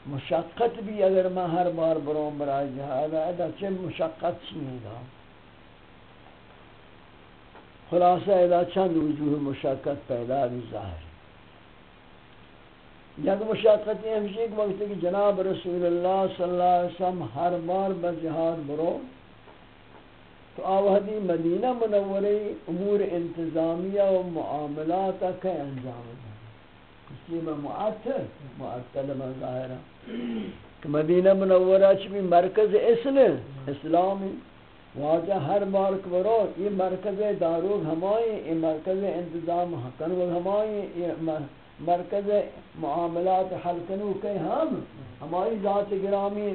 مشقت بھی اگر میں ہر بار برون برای جہاد ادا چه مشقت چیئے گا خلاصہ ادا چند وجوہ مشقت پیدا بھی ظاہر یک مشقت یہ ہمشی ایک وقت کہ جناب رسول اللہ صلی اللہ علیہ وسلم ہر بار بجہاد برو، تو آوہدی مدینہ منوری امور انتظامیہ و معاملات کا انجام ہے اس لیے میں معطل معطل میں ظاہرہ کہ مدینہ منورہ چی؟ مرکز اسلام. اسلامی. واجہ ہر بار کرو یہ مرکز داروغ ہمائی یہ مرکز انتظام حقن ہمائی یہ مرکز معاملات حل کنو کہ ہم، ہمائی ذات گرامی،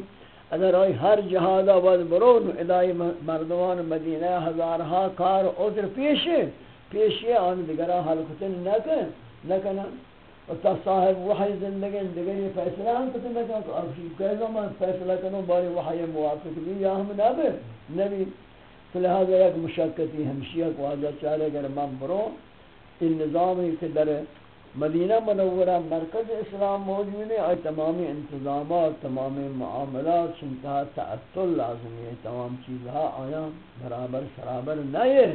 اگر آئی ہر جہادا ود برون ادائی مردمان مدینہ ہزارہا کار عذر پیشے پیشے آن دگرہ حل کتن نکن، نکنن۔ و تا صاحب وحی زندگی دیگر یہ فیصلہ ہم کتے میں کہا کہ کہہ میں فیصلہ کروں، باری وحی موافق بھی یا ہم نبی نبی فلہذا یک مشکتی ہمشیہ کو آجا چارے گر من برو ان نظامی کہ در مدینہ منورہ مرکز اسلام موجود ہے۔ اور تمامی انتظامات تمامی معاملات چنتہا تعطل لازمی ہے۔ تمام چیزها آیا، برابر، سرابر نئے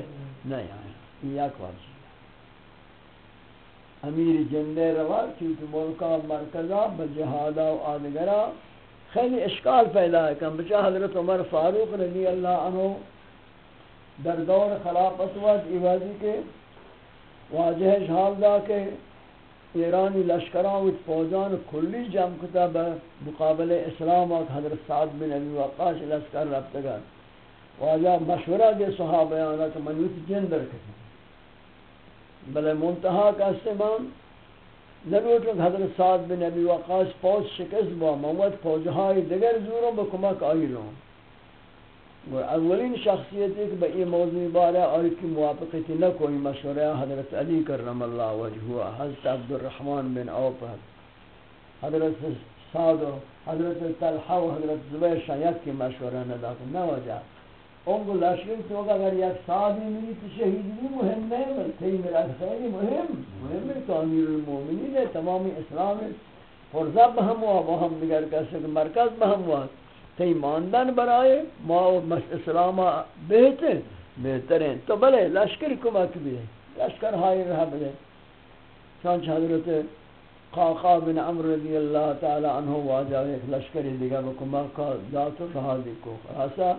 نئے آیا یہ یک واجب امیر جندے روا چونکہ ملکہ مرکزہ بجہادہ و آدگرہ خیلی اشکال پیدا ہے کہ بچہ حضرت عمر فاروق رضی اللہ عنہ در دور خلافت وقت ایوازی کے، واجہ حال دا کہ ایرانی لشکران و فوجان کلی جمع کتا بمقابل اسلام وقت حضرت سعد بن ابی وقاش لشکر رفتگا واجہ مشورہ دے صحابیانا کہ منوت جندر کتا بلے منتہا کا استعمال نبی کہ حضرت سعد بن نبی وقاص فوج شکست با محمد فوجہائی دیگر زوروں بکمک آئی رہوں اور اولین شخصیت ایک بئی موضوع بارہ اور کی موافقت نہ کوئی مشورہ حضرت علی کرم اللہ وجہہ حضرت عبد الرحمن بن عوف، حضرت سعد حضرت طلحہ و حضرت زبیر شایت کی مشورہ نہ دا نہ وجہ۔ ان کو لشکر تو اگر یک سعدی میری تو شہید بھی مهم نہیں بلکہ میرا خیلی مهم مهم ہے تو امیر المومنین ہے، تمام اسلام فرزہ بہم ہوا وہم دیگر کسی مرکز بہم ہوا تی ماندن برائے، ما اسلام بہتر بہتر ہیں تو بلے لشکر کمک بھی ہے، لشکر ہائی رہا بلے چانچ حضرت قاقا بن عمر رضی اللہ تعالی عنہ واجہ ایک لشکری دیگا بکمک کا ذات رہا دیکھو خلاصا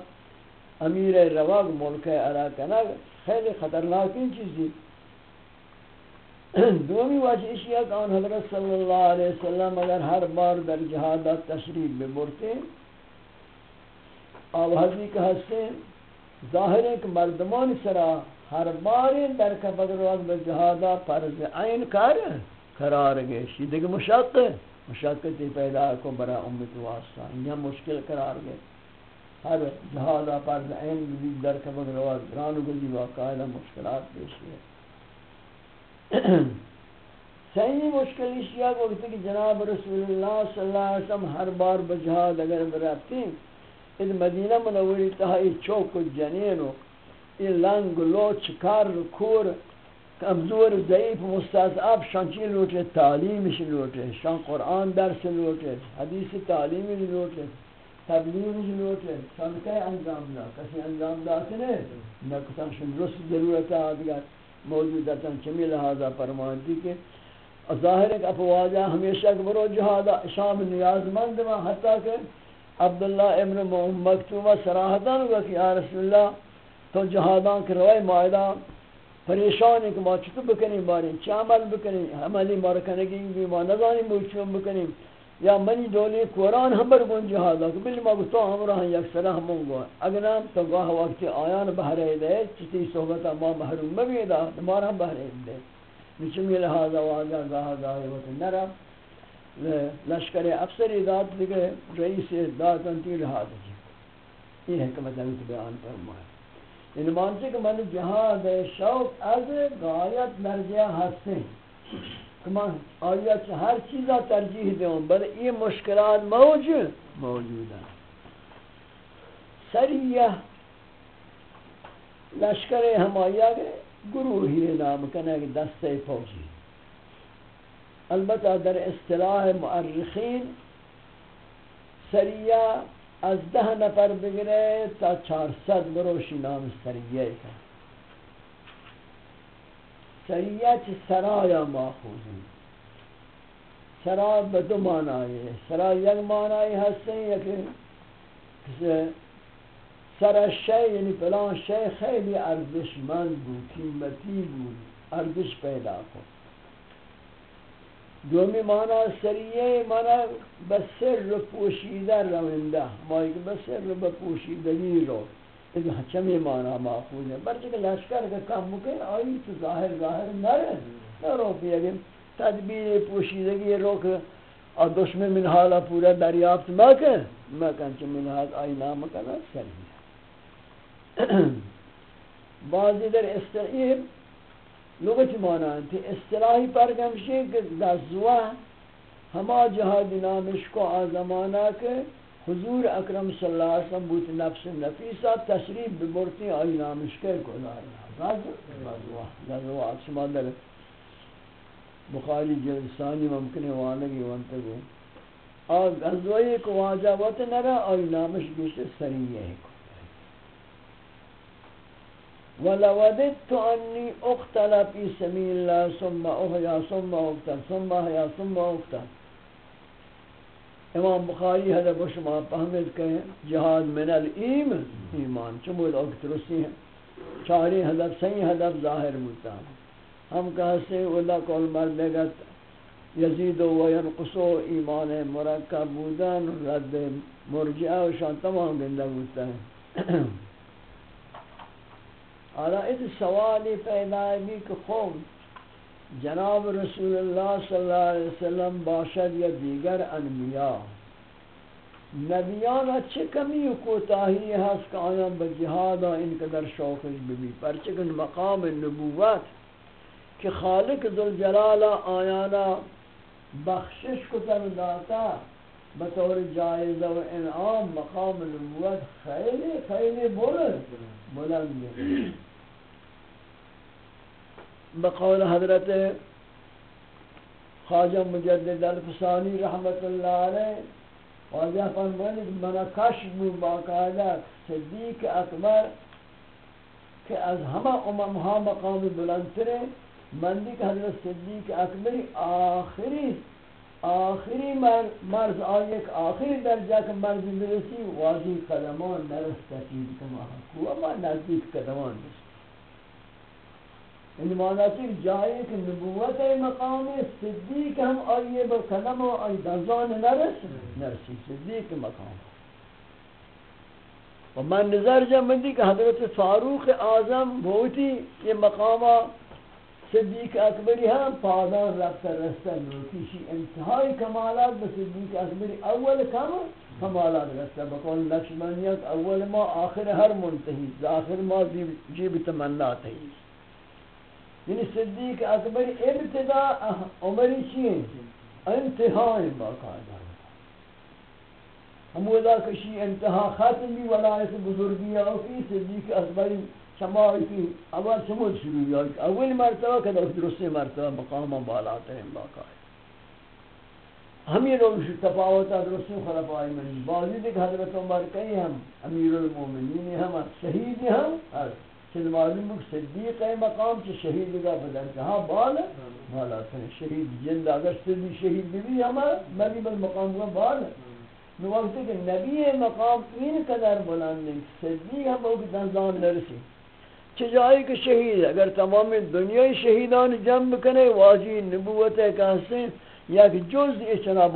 امیر رواق ملک عراق نگ خیلی خطرناک چیزی [CLEARS THROAT] دومی وجہ اشیاء کہ آن حضرت صلی اللہ علیہ وسلم اگر ہر بار در جہادات تشریف ببرتے آوازی کا ہستے ظاہر ہے کہ مردمان سرا ہر بار در کفت کبگر وقت بجہادہ فرض عین کار قرار گئے شیدہ کہ مشاق مشاقتی پیدا کو برا امت واسطہ. یہ مشکل قرار گئے ہر جہادہ فرض عین بھی در کا کبگر وقت گرانو گلی جی واقعہ مشکلات پیش گئے صحیح مشکل اشیاء کو کہتے کہ جناب رسول اللہ صلی اللہ علیہ وسلم ہر بار بجہاد اگر برابتی اس مدینہ منوری تہائی چوک و جنین یہ لنگ لوچ، کار کور، کمزور، ضعیف، مستضعف شانچی لوٹے تعلیمش لوٹے، شان قرآن درس لوٹے، حدیث تعلیمی لوٹے۔ تبلیغ لوٹے شان کئی انجام دا، کسی انجام دا سنے نکتن شن رس ضرورت آدگر موجود ہے چمی لہذا فرمانتی کہ ظاہر ہے کہ افواجہ ہمیشہ برو جہادا شام نیاز مند میں، حتیٰ کہ عبداللہ ابن مکتومہ سراحتان ہوگا کہ یا رسول اللہ، تو جہادان کے روائی معاہدہ پریشان ہے کہ ما چھتو بکنیم باریں چا عمل بکنیم عملی مارکنگی بھی ما نظانی موچون بکنیم یا منی دولی قرآن ہم بر گون جہادا کہ بلی ما گتو ہمراہ یک سرح مونگو اگر نام تو گاہ وقتی آیان بہرے دے چتی صحبتا ما محروم مبی دا مارا بہرے دے نچمی لہذا واجہ گاہ گاہ وقت نرا لشکر افسر داد دیگے رئیس داد انتی لہذا جی یہ حکمت انت بیان فرمائے۔ ان مانتے کہ من جہاد شوق از غایت درجہ ہستے کہ میں آیا ہر چیزا ترجیح دوں بل یہ مشکلات موجود موجود ہیں۔ سریہ لشکر ہم آیا گئے گروہی نام کنے دستے فوجی البتہ در اصطلاح مؤرخین سریہ از ده نفر بگیره تا چهارصد گروشی نام سریہ کا سریعت ما خوزی سرا به دو معنی سرا یک معنی هستن یکی سر شی یعنی فلان شی خیلی ارزشمند بود قیمتی بود ارزش پیدا کن. دومی معنی سریه معنی به سر پوشیده رونده. ما یک به سر به رو لیکن چمی مانا معقول ہے۔ برچہ کہ لشکر کا کام مکن آئی تو ظاہر ظاہر نہ رہے۔ نہ رو پی اگر تدبیر پوشیدگی رو کہ دشمن من حالا پورا دریافت مکن مکن چھ من حال آئی نام کنا سریع [CLEARS THROAT] بعضی در استعیر لغت مانا انتی اصطلاحی پر گمشی کہ غزوہ ہما جہاد نامش کو آزمانا کہ حضور اکرم صلی اللہ علیہ وسلم بوت نفس نفیسہ تشریف ببرتی آئی نامشکر کو دارنا غزوہ غزوہ شما در بخاری جلسانی ممکن وانگی وانتگو آگ غزوہی کو واجہ وقت نرا، آئی نامش گوشت سریعہ کو وَلَوَدِدْتُ أَنِّي أُقْتَلَ فِي سَبِيلِ اللَّهِ ثُمَّ أُحْيَا ثُمَّ أُقْتَلْ ثُمَّ أُحْيَا ثُمَّ أُقْتَلْ امام بخاری حضر بشما پہمد کہیں جہاد من الیم ایمان چمود اکترسی ہیں۔ چاری حدف سی حدف ظاہر ہوتا ہم کہتے ہیں اللہ کول مرد لگت یزید و ینقصو ایمان مرکب بودن، رد مرجعہ و شان تمام گندہ ہوتا ہے۔ [CLEARS THROAT] حالا اس سوالی پیدا بھی کہ خوب جناب رسول اللہ صلی اللہ علیہ وسلم باشد یا دیگر انبیاء، نبیان اچھے کمی و کوتاہی ہست کہ آیان بجہادا ان قدر شوقش ببی پرچکن مقام نبوت کہ خالق ذوالجلال آیانا بخشش کو تر داتا بطور جائزہ و انعام مقام نبوت خیلی خیلی بلند بلند بقول حضرت خواجہ مجدد الفسانی رحمت اللہ علیہ واجہ فرمانی کہ منا کشف بو باقاعدہ صدیق اکبر کہ از ہمہ امم ہا مقام بلندترے مندی کہ حضرت صدیق اکبری آخری آخری مرز آئیک آخری درجہ کہ مرز برسی، واضح قدمان نرستی کما حقوہ ما نزدیک قدمان نرستی ان معنی چیز جائے کہ نبوت مقام صدیق ہم آئیے با کلم و آئی دزان نرس نرسی. صدیق مقام. و من نظر جمعی کہ حضرت فاروق اعظم بہتی یہ مقام صدیق اکبری ہم پادان رفتہ رستہ نوکیشی انتہائی کمالات بصدیق اکبری اول کم کمالات رستہ بقول نقشمانیت اول ما، آخر ہر منتحی آخر ما جیب تمنا تحیی یعنی صدیق اکبر ابتدا عمری چیئے انتہائی باقاعدہ ہم ودا کشی انتہا ختم بھی ولایت بزرگی آفی صدیق اکبر شماعی کی اول سمود شروع یا اول مرتبہ کہ درست مرتبہ مقام بالات ہیں باقاعدہ ہمیں روش تفاوتا درست خلفائی منی باوجود کہ حضرت عمر کئی ہم امیر المومنین ہم شہید ہم حضرت چیز معلوم ہے صدیق ہے، مقام چی شہید کا بدن کہاں بال بالا تھے شہید جند اگر صدیق شہید بھی ہمارا نبی بالمقام کا بال نو وقت کہ نبی مقام این قدر بلند نہیں صدیق ہم وہ دنزان نرسی چی جائے کہ شہید اگر تمام دنیا شہیدان جنب کنے واجی نبوت ہے کہ یک جز اچنا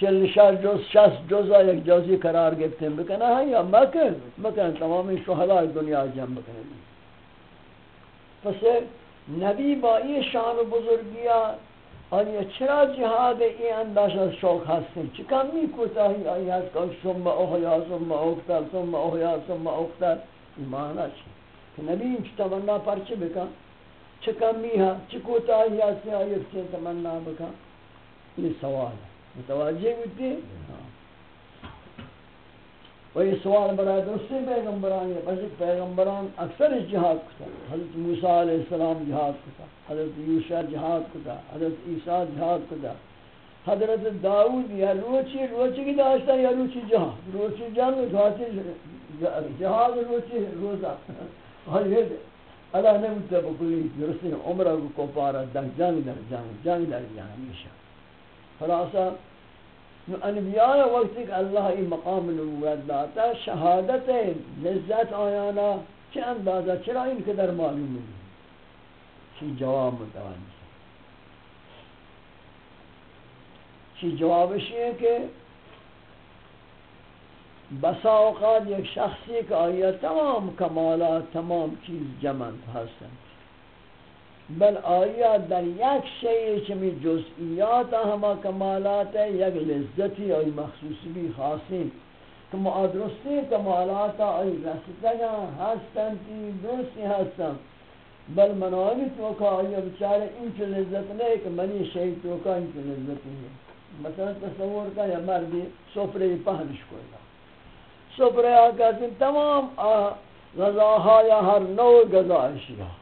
چل شهر جز، شست جزا، یک جزی قرار گرفتیم بکنه. ها یا مکن مکن تمام شهدای دنیا جمع بکنه. پس نبی با این شان و بزرگیا آیا چرا جهاد این انداز از شوق هستیم چه کمی کوتاهی آیا هست که ثم احیا ثم اختر ثم احیا ثم اختر ایمان چی که نبی این چه تمنا پرچه بکن؟ چه کمی ها چه کوتاهی هست آیا چه تمنا بکن؟ این سوال ہے متوجہ ہوتی و یہ سوال برای درستی پیغمبران ہے پس پیغمبران اکثر جہاد کتا حضرت موسیٰ علیہ السلام جہاد کتا حضرت یوشع جہاد کتا حضرت عیسیٰ جہاد کتا حضرت داود یا روچی روچی کی داشتا یا روچی جہاد؟ روچی جنگ دھواتی جہاد روچی روزہ۔ اور یہ اللہ نے مطلب کلی درستی عمرہ کو پارا جنگ در جنگ جنگ در جنگ ہمیشہ۔ خلاصہ انبیاء وقتی کہ اللہ ای مقام نبوت داتا، شہادت لذت آیانا، چه اندازہ، چرا این قدر معلوم ہے چی جواب متوانی؟ چی جوابش یہ کہ بسا اوقات یک شخصی کہ آیا تمام کمالات، تمام چیز جمع ہستن بل آیا در یک شئی چمی جزئیات ہما کمالات ہے یک لذتی آئی مخصوصی بھی خاصی۔ کہ معادرستی کمالات آئی رستگا ہستن تی درستی ہستن بل منالی توکا آیا بچارے انچ لذت نہیں کہ منی شئی توکا انچ لذت نہیں مثلا تصور کا یا مردی سفرے پہنش کوئی گا سفرے آکا تمام غذاها یا ہر نوع غذا اشیاء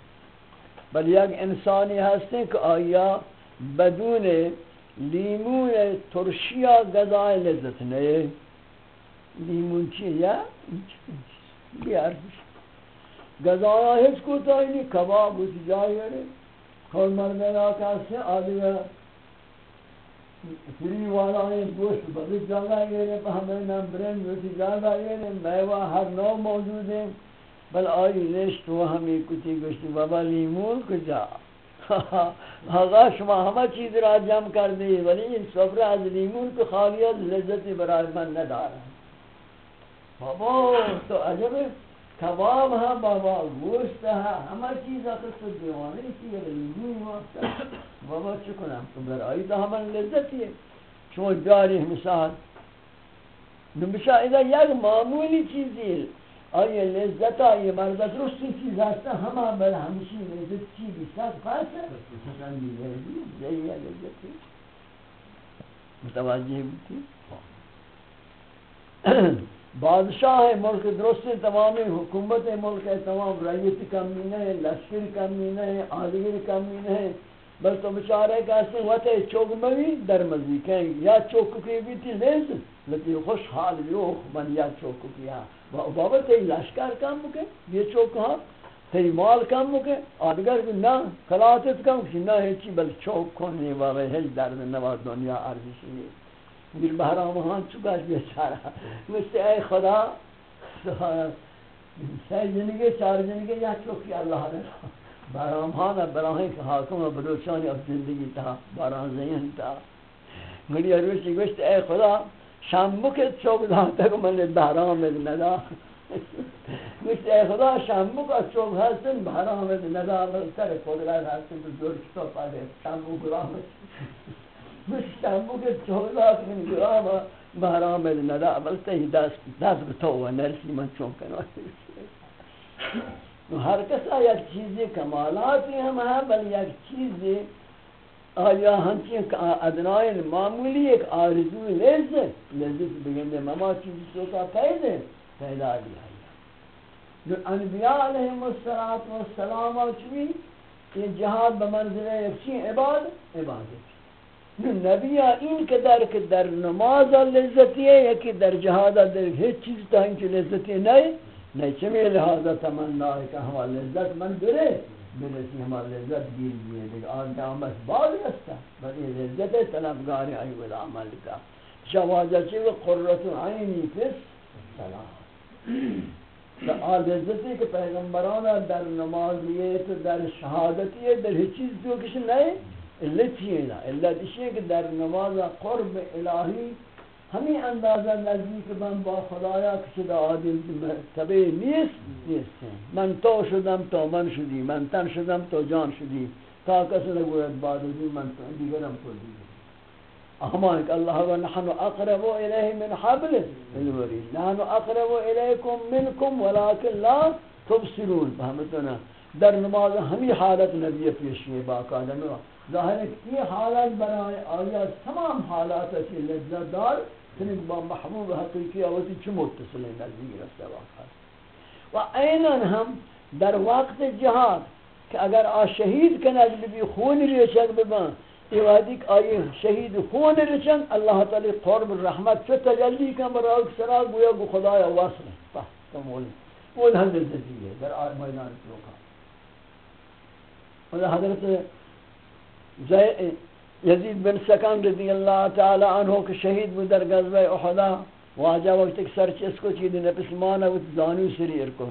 بل یک انسانی هستن که آیا بدون لیمون ترشیا غذای لذت نه؟ لیمون چیه؟ یا بیار غذای هیچ کوتاهی نی کباب و جایی نه کار مردن آقا هستن آدی فری والا این گوشت بلی جاگا گیره. پا همه نم برنج و جاگا گیره میوه هر نوع موجود ہے بل آئی نشت و ہمیں کچھ گشت بابا لیمون کجا؟ [LAUGHS] آقا شما ہمہ چیز را جمع کر دی ولی ان صبر از لیمون کو خالیت لذت برای من ندار بابا، تو عجب کباب ہاں بابا گوشت ہاں ہمہ چیز آقا تو دیوانے کی لیمون وقت بابا چکنم تو برائی تو ہمیں لذت ہے شما جاری مثال نمشا اذا یک معمولی چیزی آیا لذت، آیا مرد درست چیز هستا همه بر همیشی لذت چی بیستاد خاصه پسندی لذتی زیه لذتی متوجه بودی؟ بادشاہ ملک درست تمام حکومت ملک تمام رعیت کمی نہیں لشکر کمی نہیں آدگر کمی نہیں بل تو بچارے کہتے ہیں وقت چوک موی در مزی کہیں یا چوک کی بھی تھی لیز لیکن خوش حال روخ من یا چوک کیا. بابا تی لشکر کم بکے یہ چوک ہاں تی مال کم بکے آدگر بھی نا خلاصت کم کسی نا ہیچی بل چوک کنی واقعی ہیچ درد نوا دنیا عرضشی نہیں دل بہرام ہاں چکا بیچارہ مجھتے اے خدا سی زندگی چار زندگی یا چوکی اللہ نے۔ باران ہانا براہیں کہ حاکم بلوچانی اب زندگی تا باران زین تا گڑی روشی گوشت، اے خدا شامبو کے چوک دانتا کہ من باران میں ندا. گوشت اے خدا شامبو کا چوک ہستن باران میں ندا. سر قدرت ہستن تو جوڑ چطور پاتے شامبو گرام گوشت شامبو کے چوک دانتا کہ گرام باران میں ندا. بلتا ہی دست دست بتو نرسی من چون چونکن ہر کس یک چیزی کمالاتی ہم ہے بل یک چیزی آیا ہنچی ادنائی معمولی ایک آرزو لذت لذت بگندے مما چیزی سوکا پیدے پیدا دی آیا۔ جو انبیاء علیہ السلام چوی یہ جہاد بمنزل ایک عباد عبادت نبی این که در که در نماز لذتیه یکی در جهاد در هیچ چیز تا اینکه لذتیه نه نہیں چمی لہذا تمنا ہے کہ ہمارا لذت من درے برسی ہمارا لذت گیر دیئے لیکن آن قیامت بعد ہستا بل یہ لذت طلبگاری آئی ولا عمل کا۔ شواجہ چیز قررت عینی پس سلام تو لذتی کہ پیغمبرانا در نماز نمازیت در شہادتیت در ہی چیز جو کسی نہیں علت ہی ہے۔ نا علت اسی کہ در نماز قرب الہی ہمیں اندازہ نزدیک من با خدایا کہ شده عادل مرتبه نیست نیست من تو شدم، تو من شدی. من تن شدم، تو جان شدی. تا کسی نگوید بعد ازی من دیگرم تو دیگر اما کہ اللہ و نحن اقرب الیہ من حبل الورید. نحن اقرب الیکم منکم ولیکن لا تبصرون. فهمتنا در نماز ہمی حالت نبی پیشی باقا ظاہر ہے کہ یہ حالت برای آیا تمام حالات اسی لذت دار کنید با محبوب حقیقی آواتی چه متصل نزدیک رسته واقع و اینان هم در وقت جهاد که اگر آ شهید کند ببی خون ریچند ببن ایوادی که آئی شهید خون ریچند اللہ تعالی قرب رحمت چه تجلی کن برای اکسرا گویا گو خدای وصل فه تمولی اون هم لذتیه در میدان چوکا و حضرت یزید بن سکن رضی اللہ تعالی عنہ کہ شہید بود در غزوہ احد۔ واجہ وقت ایک سر چس کو چید نفس مانا و زانو سریر کو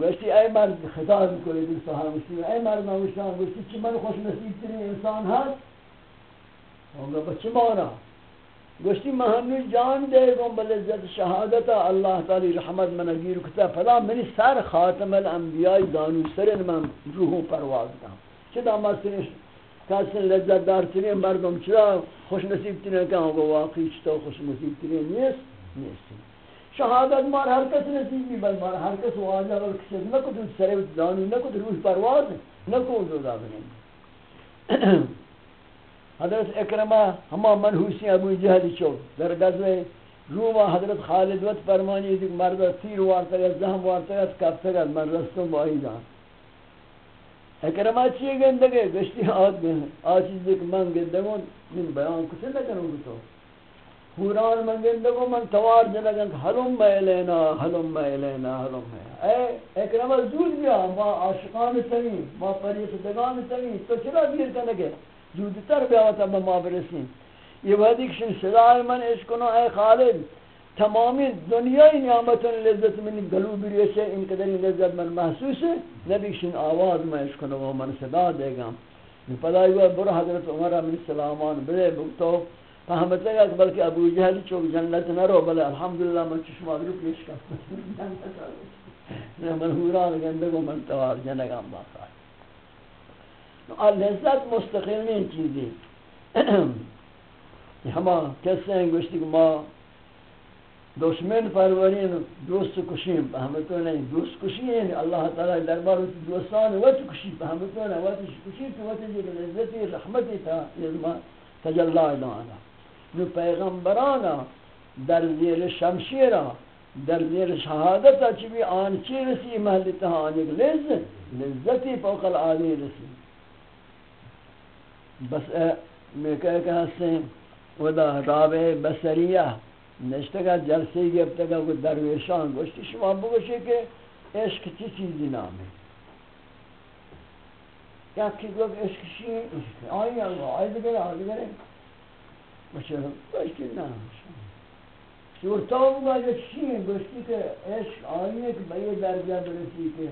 گوشتی اے مرد خطاب کوئی دل صحابہ مسلم اے مرد نوشان ہاں، گوشتی چی من خوش نصیب ترین انسان ہاں؟ ہست ہوگا بچی مانا؟ گوشتی مہنوی جان دے گو بلزت شہادتا، اللہ تعالی رحمت من اگیر کتا۔ فلا منی سر خاتم الانبیاء زانو سرین من روحوں پرواز دا۔ چی چدا مسترین کسی لذت دار ترین مردم چرا خوش نصیب ترین که آنگو واقعی چطور خوش نصیب ترین؟ نیست؟ نیست. شهادت مار هر کس نصیب بی بل مار هر کس واجه بل کشید نکو تو سر دانی نکو تو روح پرواز، نکو جو دا بنیم حضرت اکرمہ ہما منحوسی ابو جہل چو. در غزوه روما حضرت خالد وقت فرمانی دیکھ مرد تیر وارتا یا زہم وارتا یا کفتا گا من رستم بائی جان اکرما چیئے گندگے گشتی آت گئے آ چیز دیکھ من گندگوں من بیان کچھ نہ کروں گی تو۔ حوران من گندگوں من توار جنگن حلم میں لینا، حلم میں لینا، حلم میں اے اکرما زود گیا، ما عاشقان تنی ما پریخ دگان تنی تو چرا دیر کنگے زودتر بیاوتا، ما برسیم یہ وحدی کشن صدای من اشکنو اے خالد تمامی دنیای نعمتون لذت من گلو بریشه این قدر لذت من محسوسه. نبیشین آواز من اشکنه و من صدا دیگم. پدای و برو حضرت عمر من سلامان بده بگتو. فهمت فهمته گا بلکه ابو جهل چوک جنت نرو بله الحمدلله من چشم رو پیش کرد من هوران گنده و من توار جنگم باقا. لذت مستقل نہیں چیزی. [CLEARS THROAT] ہما کسی ہیں گوشتی کہ ما دشمن پرورین دوست کشیم فهمتو نہیں دوست کشیم یعنی اللہ تعالی دربار دوستان وقت کشی فهمتو نہیں، وقت کشی تو وقت جی لذتی رحمتی تا یزما تجلی دانا نو پیغمبرانا در زیر شمشیرا در زیر شهادتا چی بھی آن چی رسی محلتا آنک لذت لذتی فوق العالی رسی۔ بس میں کہہ کہ ہستیں ودا رابع بسریہ نشتگا جلسی گفتگا کو درویشان گوشتی شما بگوشی کہ عشق چی چیزی نام ہے؟ کیا کی گفت عشق چی عشق آئی اللہ، آئی دگر آئی دگر گوشتی گوشتی نام شورتا بگا جو چی ہے؟ گوشتی کہ عشق آئی ہے کہ بئی درجہ برسی کہ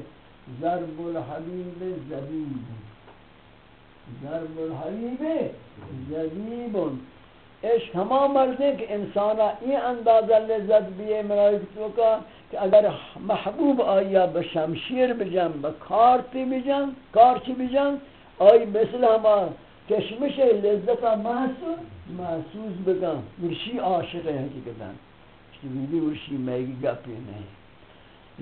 ضرب الحبیب زبیب۔ ضرب الحبیب زبیب۔ عشق ہما مرد ہے کہ انسانا یہ اندازہ لذت بھی ہے ملائکتوں کا کہ اگر محبوب آیا بشمشیر بجن بکارتی بجن کارچی بجن، آئی مثل ہما کشمش لذتا محسوس محسوس بکن۔ ورشی عاشق ہے حقیقتا۔ ویدی ورشی میگی گپی نہیں۔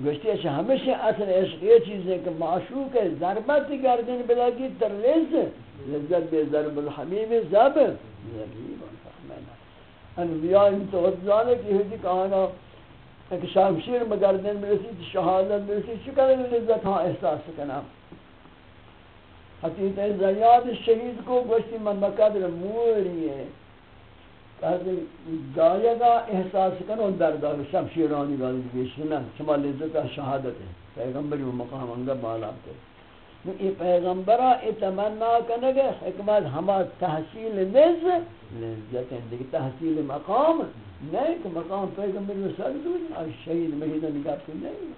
گوشتی ہے ہمیشہ اصل عشق یہ چیز ہے کہ معشوق ہے ضربت گردن بلگی تر لذت لذت بے ضرب الحبیب زب، زبیب۔ انبیاء متوجہ کہ ہدی کہانا ایک شامشیر مگردن برسی شہادت برسی چکر لذت ہاں احساس کنا حتیت زیاد شہید کو گوشتی من بقدر موری ہے۔ کہتے جائے گا، احساس کنو دردار شمشیرانی گالی بیشنا شما لذت شہادت ہے۔ پیغمبری و مقام انگا بالا تے یہ پیغمبرہ اتمنا کنگے، حکمت ہما تحصیل لذ لذت ہیں۔ دیکھ تحصیل مقام نہیں کہ مقام پیغمبر میں سر دور آج شہید مہیدہ نگاہ سے نہیں۔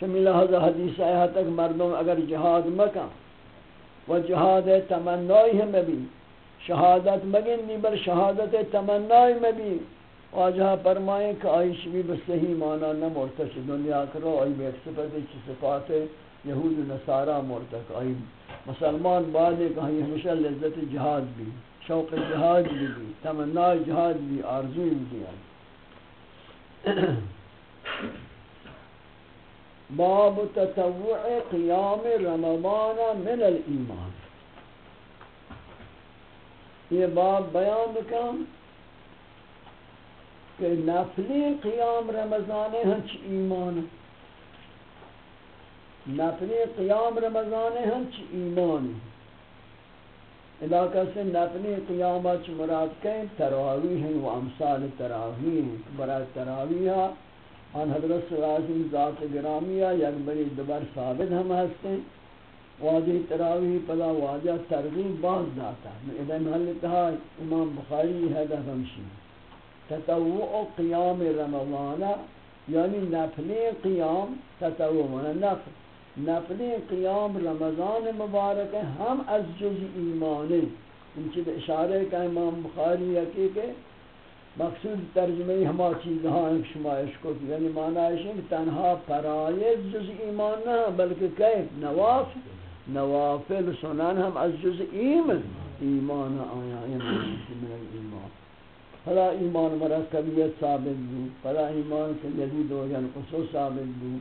چمی لحظہ حدیث آیا تک مردم اگر جہاد مکہ و جہاد تمنائی ہم بھی، شہادت مگن نہیں، بل شہادت تمنائی میں بھی۔ واجہ فرمائیں کہ آئیش بھی بصحیح معنی نہ مرتش دنیا کرو، آئی بے صفت چی صفات یہود و نصارہ مرتک آئی۔ مسلمان بعد ایک ہاں آئی ہمیشہ لذت جہاد بھی، شوق جہاد بھی بھی تمنا جہاد بھی آرزوی بھی آئی باب تتوع قیام رمضان من الایمان۔ یہ باب بیان بکم کہ نفلی قیام رمضان ہنچ ایمان۔ نفلی قیام رمضان ہنچ ایمان۔ علاقہ سے نفلی قیامت مراد کہیں؟ تراویح ہیں و امثال تراویح ہیں۔ برای تراویح ان حضرت صلی اللہ علیہ وسلم ذات گرامیہ یک بری دبر ثابت ہم ہستے ہیں واجہ تراویح پدا واجہ ترغیب باز داتا۔ ہے ادھا محل تہا امام بخاری ہے دا ہمشی۔ تطوع قیام رمضان یعنی نفل قیام تطوع من نفل. نفل قیام رمضان مبارک ہم از جز ایمان ان چیز اشارے کا امام بخاری ہے ہاں، کہ مقصود ترجمہ ہما چیز ہاں شمایش کو یعنی معنی ہے کہ تنہا فرائض جز ایمان نہ، بلکہ کیف؟ نوافل نوافل سنن، ہم از جز ایمان ایمان آیا یعنی ایمان. من الایمان فلا ایمان مرکبیت ثابت بو، فلا ایمان سے یزید و جن ینقصو ثابت بو۔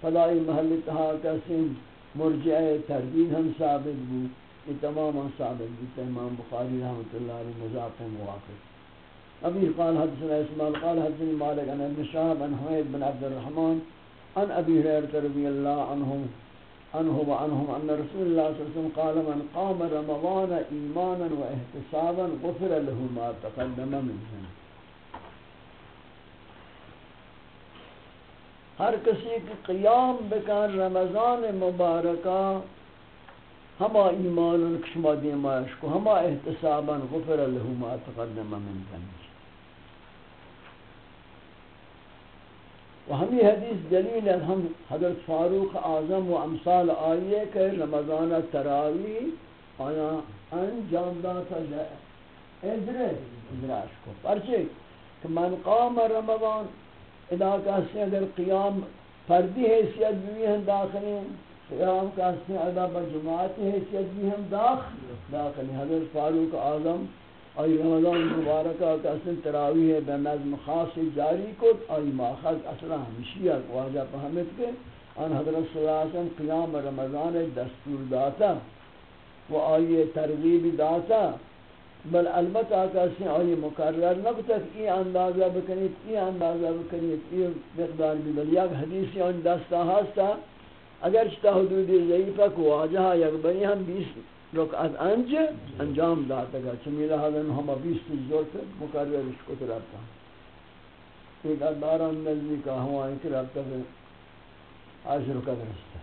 فلا ای محل تہا کسی مرجع تردید ہم ثابت بو۔ یہ تمام ثابت بو۔ امام بخاری رحمت اللہ علیہ مضاف مواقع۔ ابی قال حدثنا اسماعیل، قال حدثني مالك عن ابن شهاب عن حميد بن عبد الرحمن عن ابي هريره رضي الله عنه عنه وعنهم أن رسول الله صلى الله عليه وسلم قال من قام رمضان إيمانا واحتسابا غفر له ما تقدم من ذنب ہر کسی کی قیام بکن رمضان مبارکہ ہما ایمان کشما دیمائش کو، ہما احتسابا غفر له ما تقدم من ذنب و ہمی حدیث دلیل ہے، ہم حضرت فاروق اعظم و امثال آئیے کہ رمضان تراوی آیا انجام داتا جائے ادرے ادراش کو۔ پرچے کہ من قام رمضان علاقہ سے اگر قیام فردی حیثیت بھی ہیں داخلیں قیام کا اس نے ادا بجماعت حیثیت بھی ہم داخل داخل حضرت فاروق اعظم اور رمضان مبارکہ کا اصل تراویح ہے، بے نظم خاص جاری کو اور ماخذ اصلا ہمشیہ واجہ فہمت کے۔ ان حضرت صلی اللہ علیہ وسلم قیام رمضان دستور داتا و آئیے ترغیب داتا۔ بل البتہ کسی آئی مقرر نکتت، ای اندازہ بکنید ای اندازہ بکنید ای مقدار بھی بل یک حدیثی آن دستا ہستا اگر چتا حدودی ضعیفہ کو واجہا یک بری ہم بیس رکعت انج انجام داتا گا چمی لحاظا ہم بیس زور سے مقرر مقررش کو ترابتا ایک اداران نزدی کا ہمائیں کرابتا پھر عشر رکعت رستا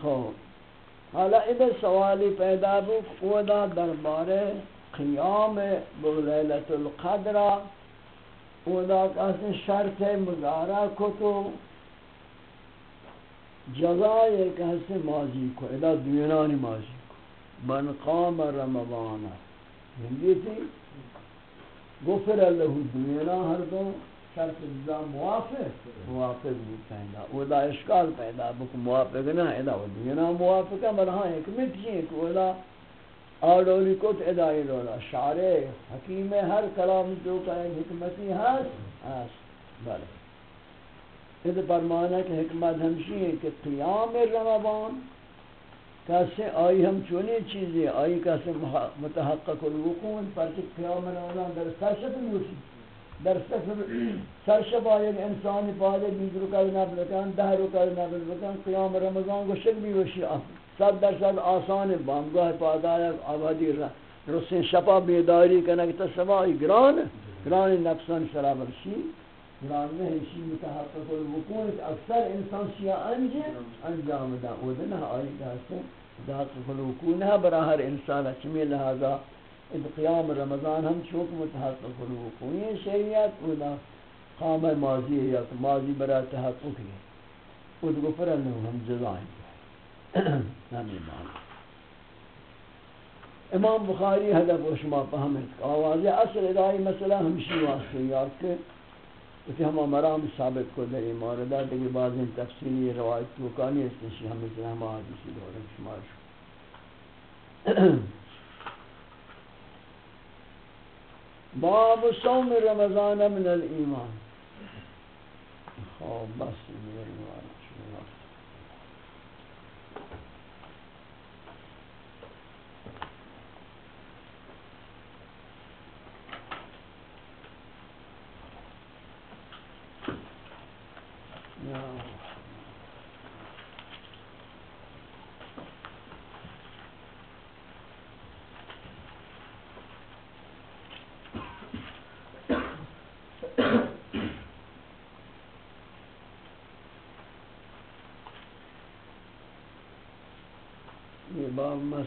خوب حالا ادھر سوالی پیدا بو اودا دربار قیام بغلیلت القدر اودا کسی شرط مزارہ کو تو جزائے کسی ماضی کو ادا دینانی ماضی کو۔ من قام رمضان، ہندی تھی۔ غفر له دینا ہر دو، شرط جزا موافق موافق بھی پیدا او دا اشکال پیدا بک موافق نہ ادا و دینا موافق ہے ہاں حکمت یہ کہ او دا آڈولی کو ادا دولا شارع، حکیم ہر کلام جو کا حکمتی ہے اس بلے۔ یہ فرمانا کہ حکمت ہمشی ہے کہ قیام رمضان کیسے آئی ہم چونی چیزیں آئی کیسے متحقق الوقوع پر کہ قیام رمضان در سرشت نوشی در سرشب آئیگ انسانی پاہدے بیس رکل نبل کن دہ رکل نبل کن قیام رمضان کو شک بھی وشی صد در صد آسان بامگاہ پادایا آبادی رسین شپا بیداری کنک تسوائی گران گران نفسان شراب رشی گران نہیں شی متحقق الوقوع اکثر انسان شیعہ انجام انجام دا او دنہ آئی کہتے ہیں تحقق الوقوع نہ برا ہر انسان اچمی لہذا اذ قیام رمضان ہم چوک متحقق الوقوع یہ شریعت ودا قام ماضی ہے یا ماضی برا تحقق ہے۔ خود غفر اللہ ہم جزائیں نمی معنی امام بخاری حدب و شما فهمت آواز اصل ادائی مسئلہ ہمشی واسطے یاد کہ کہ ہم ہمارا ہم ثابت کو در ماردہ دیکھ بعض ان تفصیلی روایت تو کانی استشی ہم اتنا ہم آدیسی دورہ شمار شو۔ باب صوم رمضان من الایمان۔ خواب بس، میرے روایت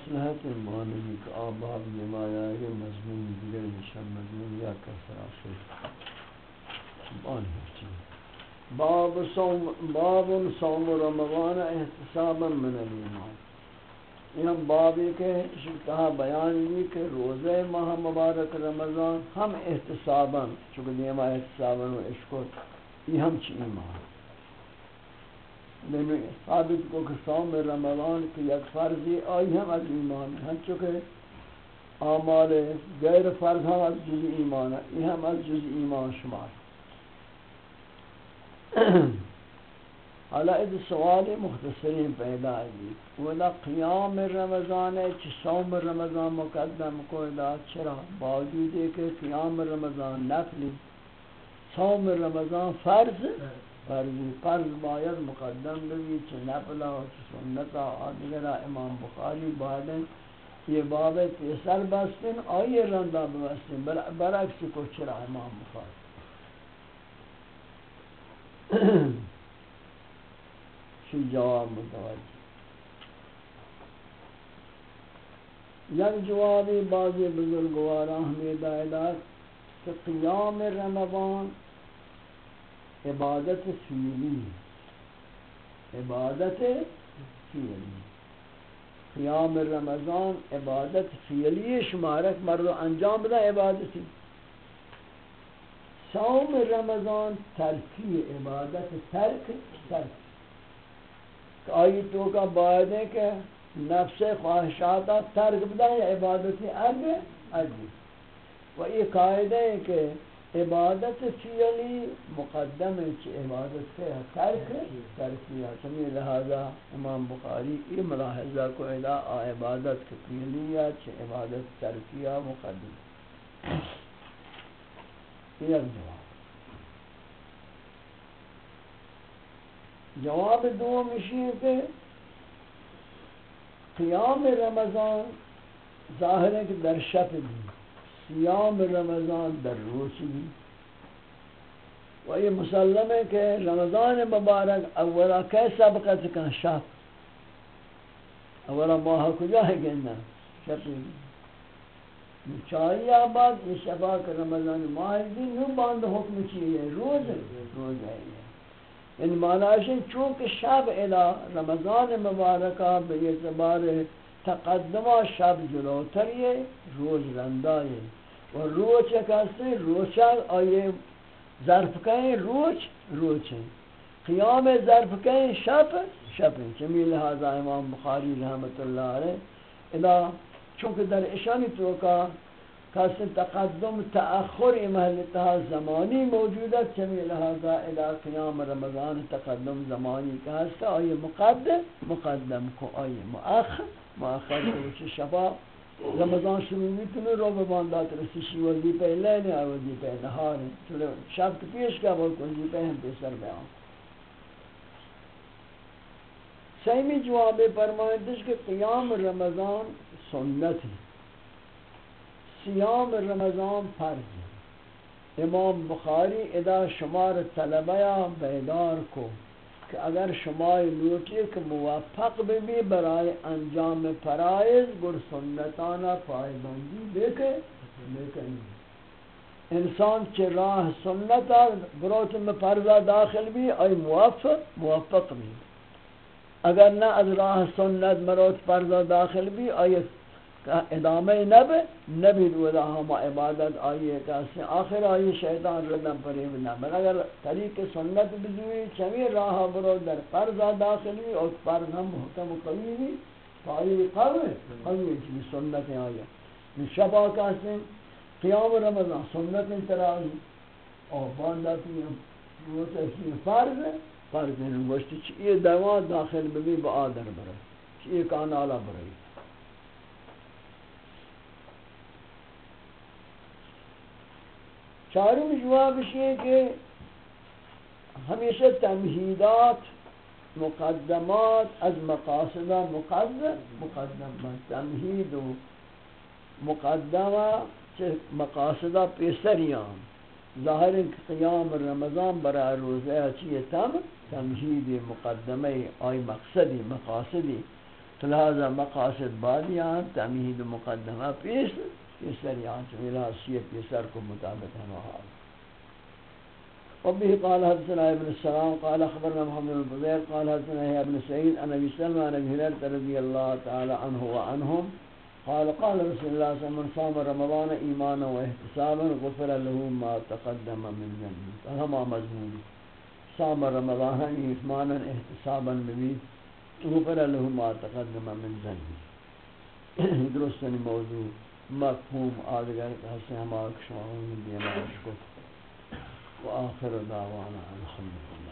باب مسلحت مانوی کا آباب نمایا ہے مضمون دیگر نشان مضمون یا کسر آشد بان ہے باب صوم باب صوم رمضان احتسابا من الایمان۔ یہ ہم بابی کے شکتہ بیان بھی کہ روزہ ماہ مبارک رمضان ہم احتسابا چکہ دیما احتسابا و عشقت یہ ہم چی ایمان ثابت کو کہ صوم رمضان کی یک فرضی آئی ہم از ایمان ہم چکے آمال غیر فرض ہم از جز ایمان ہے یہ ہم از جز ایمان شمار حالا اس سوال مختصرین پیدا ہے ولا قیام رمضان ہے چھ صوم رمضان مقدم کو دا چرا باوجود ہے کہ قیام رمضان نفلی صوم رمضان فرض؟ فرضی فرض باید مقدم بگی چه نفلا و چه سنتا. آدگرہ امام بخاری بعدن یہ باب تیسر بستن آئی رندہ بستن. برعکس کو چرا امام بخاری. [CLEARS THROAT] شی جواب متوجہ. یک جوابی بعضی بزرگوارا ہمیں دائلات کہ قیام رمضان عبادت فیلی عبادت فیلی قیام رمضان عبادت فیلی شمارک مرد انجام بدا عبادتی صوم رمضان ترکی عبادت ترک ترک۔ کہ آئی تو کا باید ہے کہ نفس خواہشات ترک بدا یا عبادت ارگ ارگ و یہ قائدہ ہے کہ عبادت فیلی مقدم ہے چی عبادت سے ترک ترکیہ چمی لہذا امام بخاری یہ ملاحظہ کو ادا آ عبادت فیلیہ چی عبادت ترکیہ مقدم یہ جواب۔ جواب دو مشیر کے قیام رمضان ظاہر ہے کہ در شب بھی۔ سیام رمضان در روچ و یہ مسلم ہے کہ رمضان مبارک اولا کی سبقت کن شب اولا ماہ کجا ہے گئنا شب بھی چاہیے آباد یہ شبا کہ رمضان ماہ دن نو باند حکم چیئے روز روز ہے۔ یہ یعنی معنیش چونکہ شب الہ رمضان مبارکہ به اعتبار تقدمہ شب جلوتر روز رندہ و روچ کسی روچا آئے ظرف کہیں روچ روچ. قیام ظرف کہیں شب شب. چمی لہذا امام بخاری رحمت اللہ علیہ الہ چونکہ در اشانی توکا کس تقدم تأخر محل تها زمانی موجودت چمی لہذا الى قیام رمضان تقدم زمانی کا ہستا آئی مقدم مقدم کو آئی مؤخر. مؤخر کو چی شفا. رمضان شروع میتونه رو به بباندات رسی شیوردی پہ لینے آوردی پہ نهار. چلو شب تو پیش کا بول کنجی پہ ہم پیسر بیان. سیمی جواب فرمائندش کہ قیام رمضان سنت ہے سیام رمضان فرض امام بخاری ادا شمار طلبہ بیدار کو کہ اگر شما لوٹی کہ موفق بھی برائے انجام فرائض گر سنتانا پائبندی دیکھے، لیکن انسان چه راہ سنتا گروت میں فرضہ داخل بھی ای موفق موفق بھی۔ اگر نہ از راہ سنت مروت فرضہ داخل بھی ای ادامه نبه نبی دولا ہما عبادت، آئیے کہ آخر آئی شیطان ردن پریب نبه اگر طریق سنت بزوی چمی راہ برو، در فرضا داخلی اور فرض ہم محکم و قوی بھی فائی قوی قوی چمی سنت آئیے شب آقا سے قیام رمضان سنت ترائی اور بانداتی ہم وہ تحصیل فرض فرض ہے گوشتی چیئے دوان داخل بھی با آدر برای چی چیئے کانالا برای چارم جوابش یہ کہ ہمیشہ تمہیدات مقدمات از مقاصدہ مقدم مقدم تمہید و مقدمہ مقاصدہ پیسریان ظاہر قیام رمضان برای روزہ چیئے تم تمہید مقدمہ آئی مقصدی مقاصدی لہذا مقاصد بعدیان تمہید مقدمہ پیش یہ سر یہاں سے ملا حسیت یہ سر کو مطابق ہے محال وبه قال حدثنا ابن السلام قال اخبرنا محمد بن بزير قال حدثنا يحيى بن سعيد عن ابي سلمى عن ابي هريره رضي الله تعالى عنه وعنهم قال قال رسول الله صلى الله عليه وسلم من صام رمضان ايمانا واحتسابا غفر له ما تقدم من ذنبه فهما مضمون صام رمضان ايمانا احتسابا به غفر له ما تقدم من ذنبه درست موضوع مفهوم آدگر حسن ہمارک شما دینا شکر. و آخر دعوانا الحمدللہ.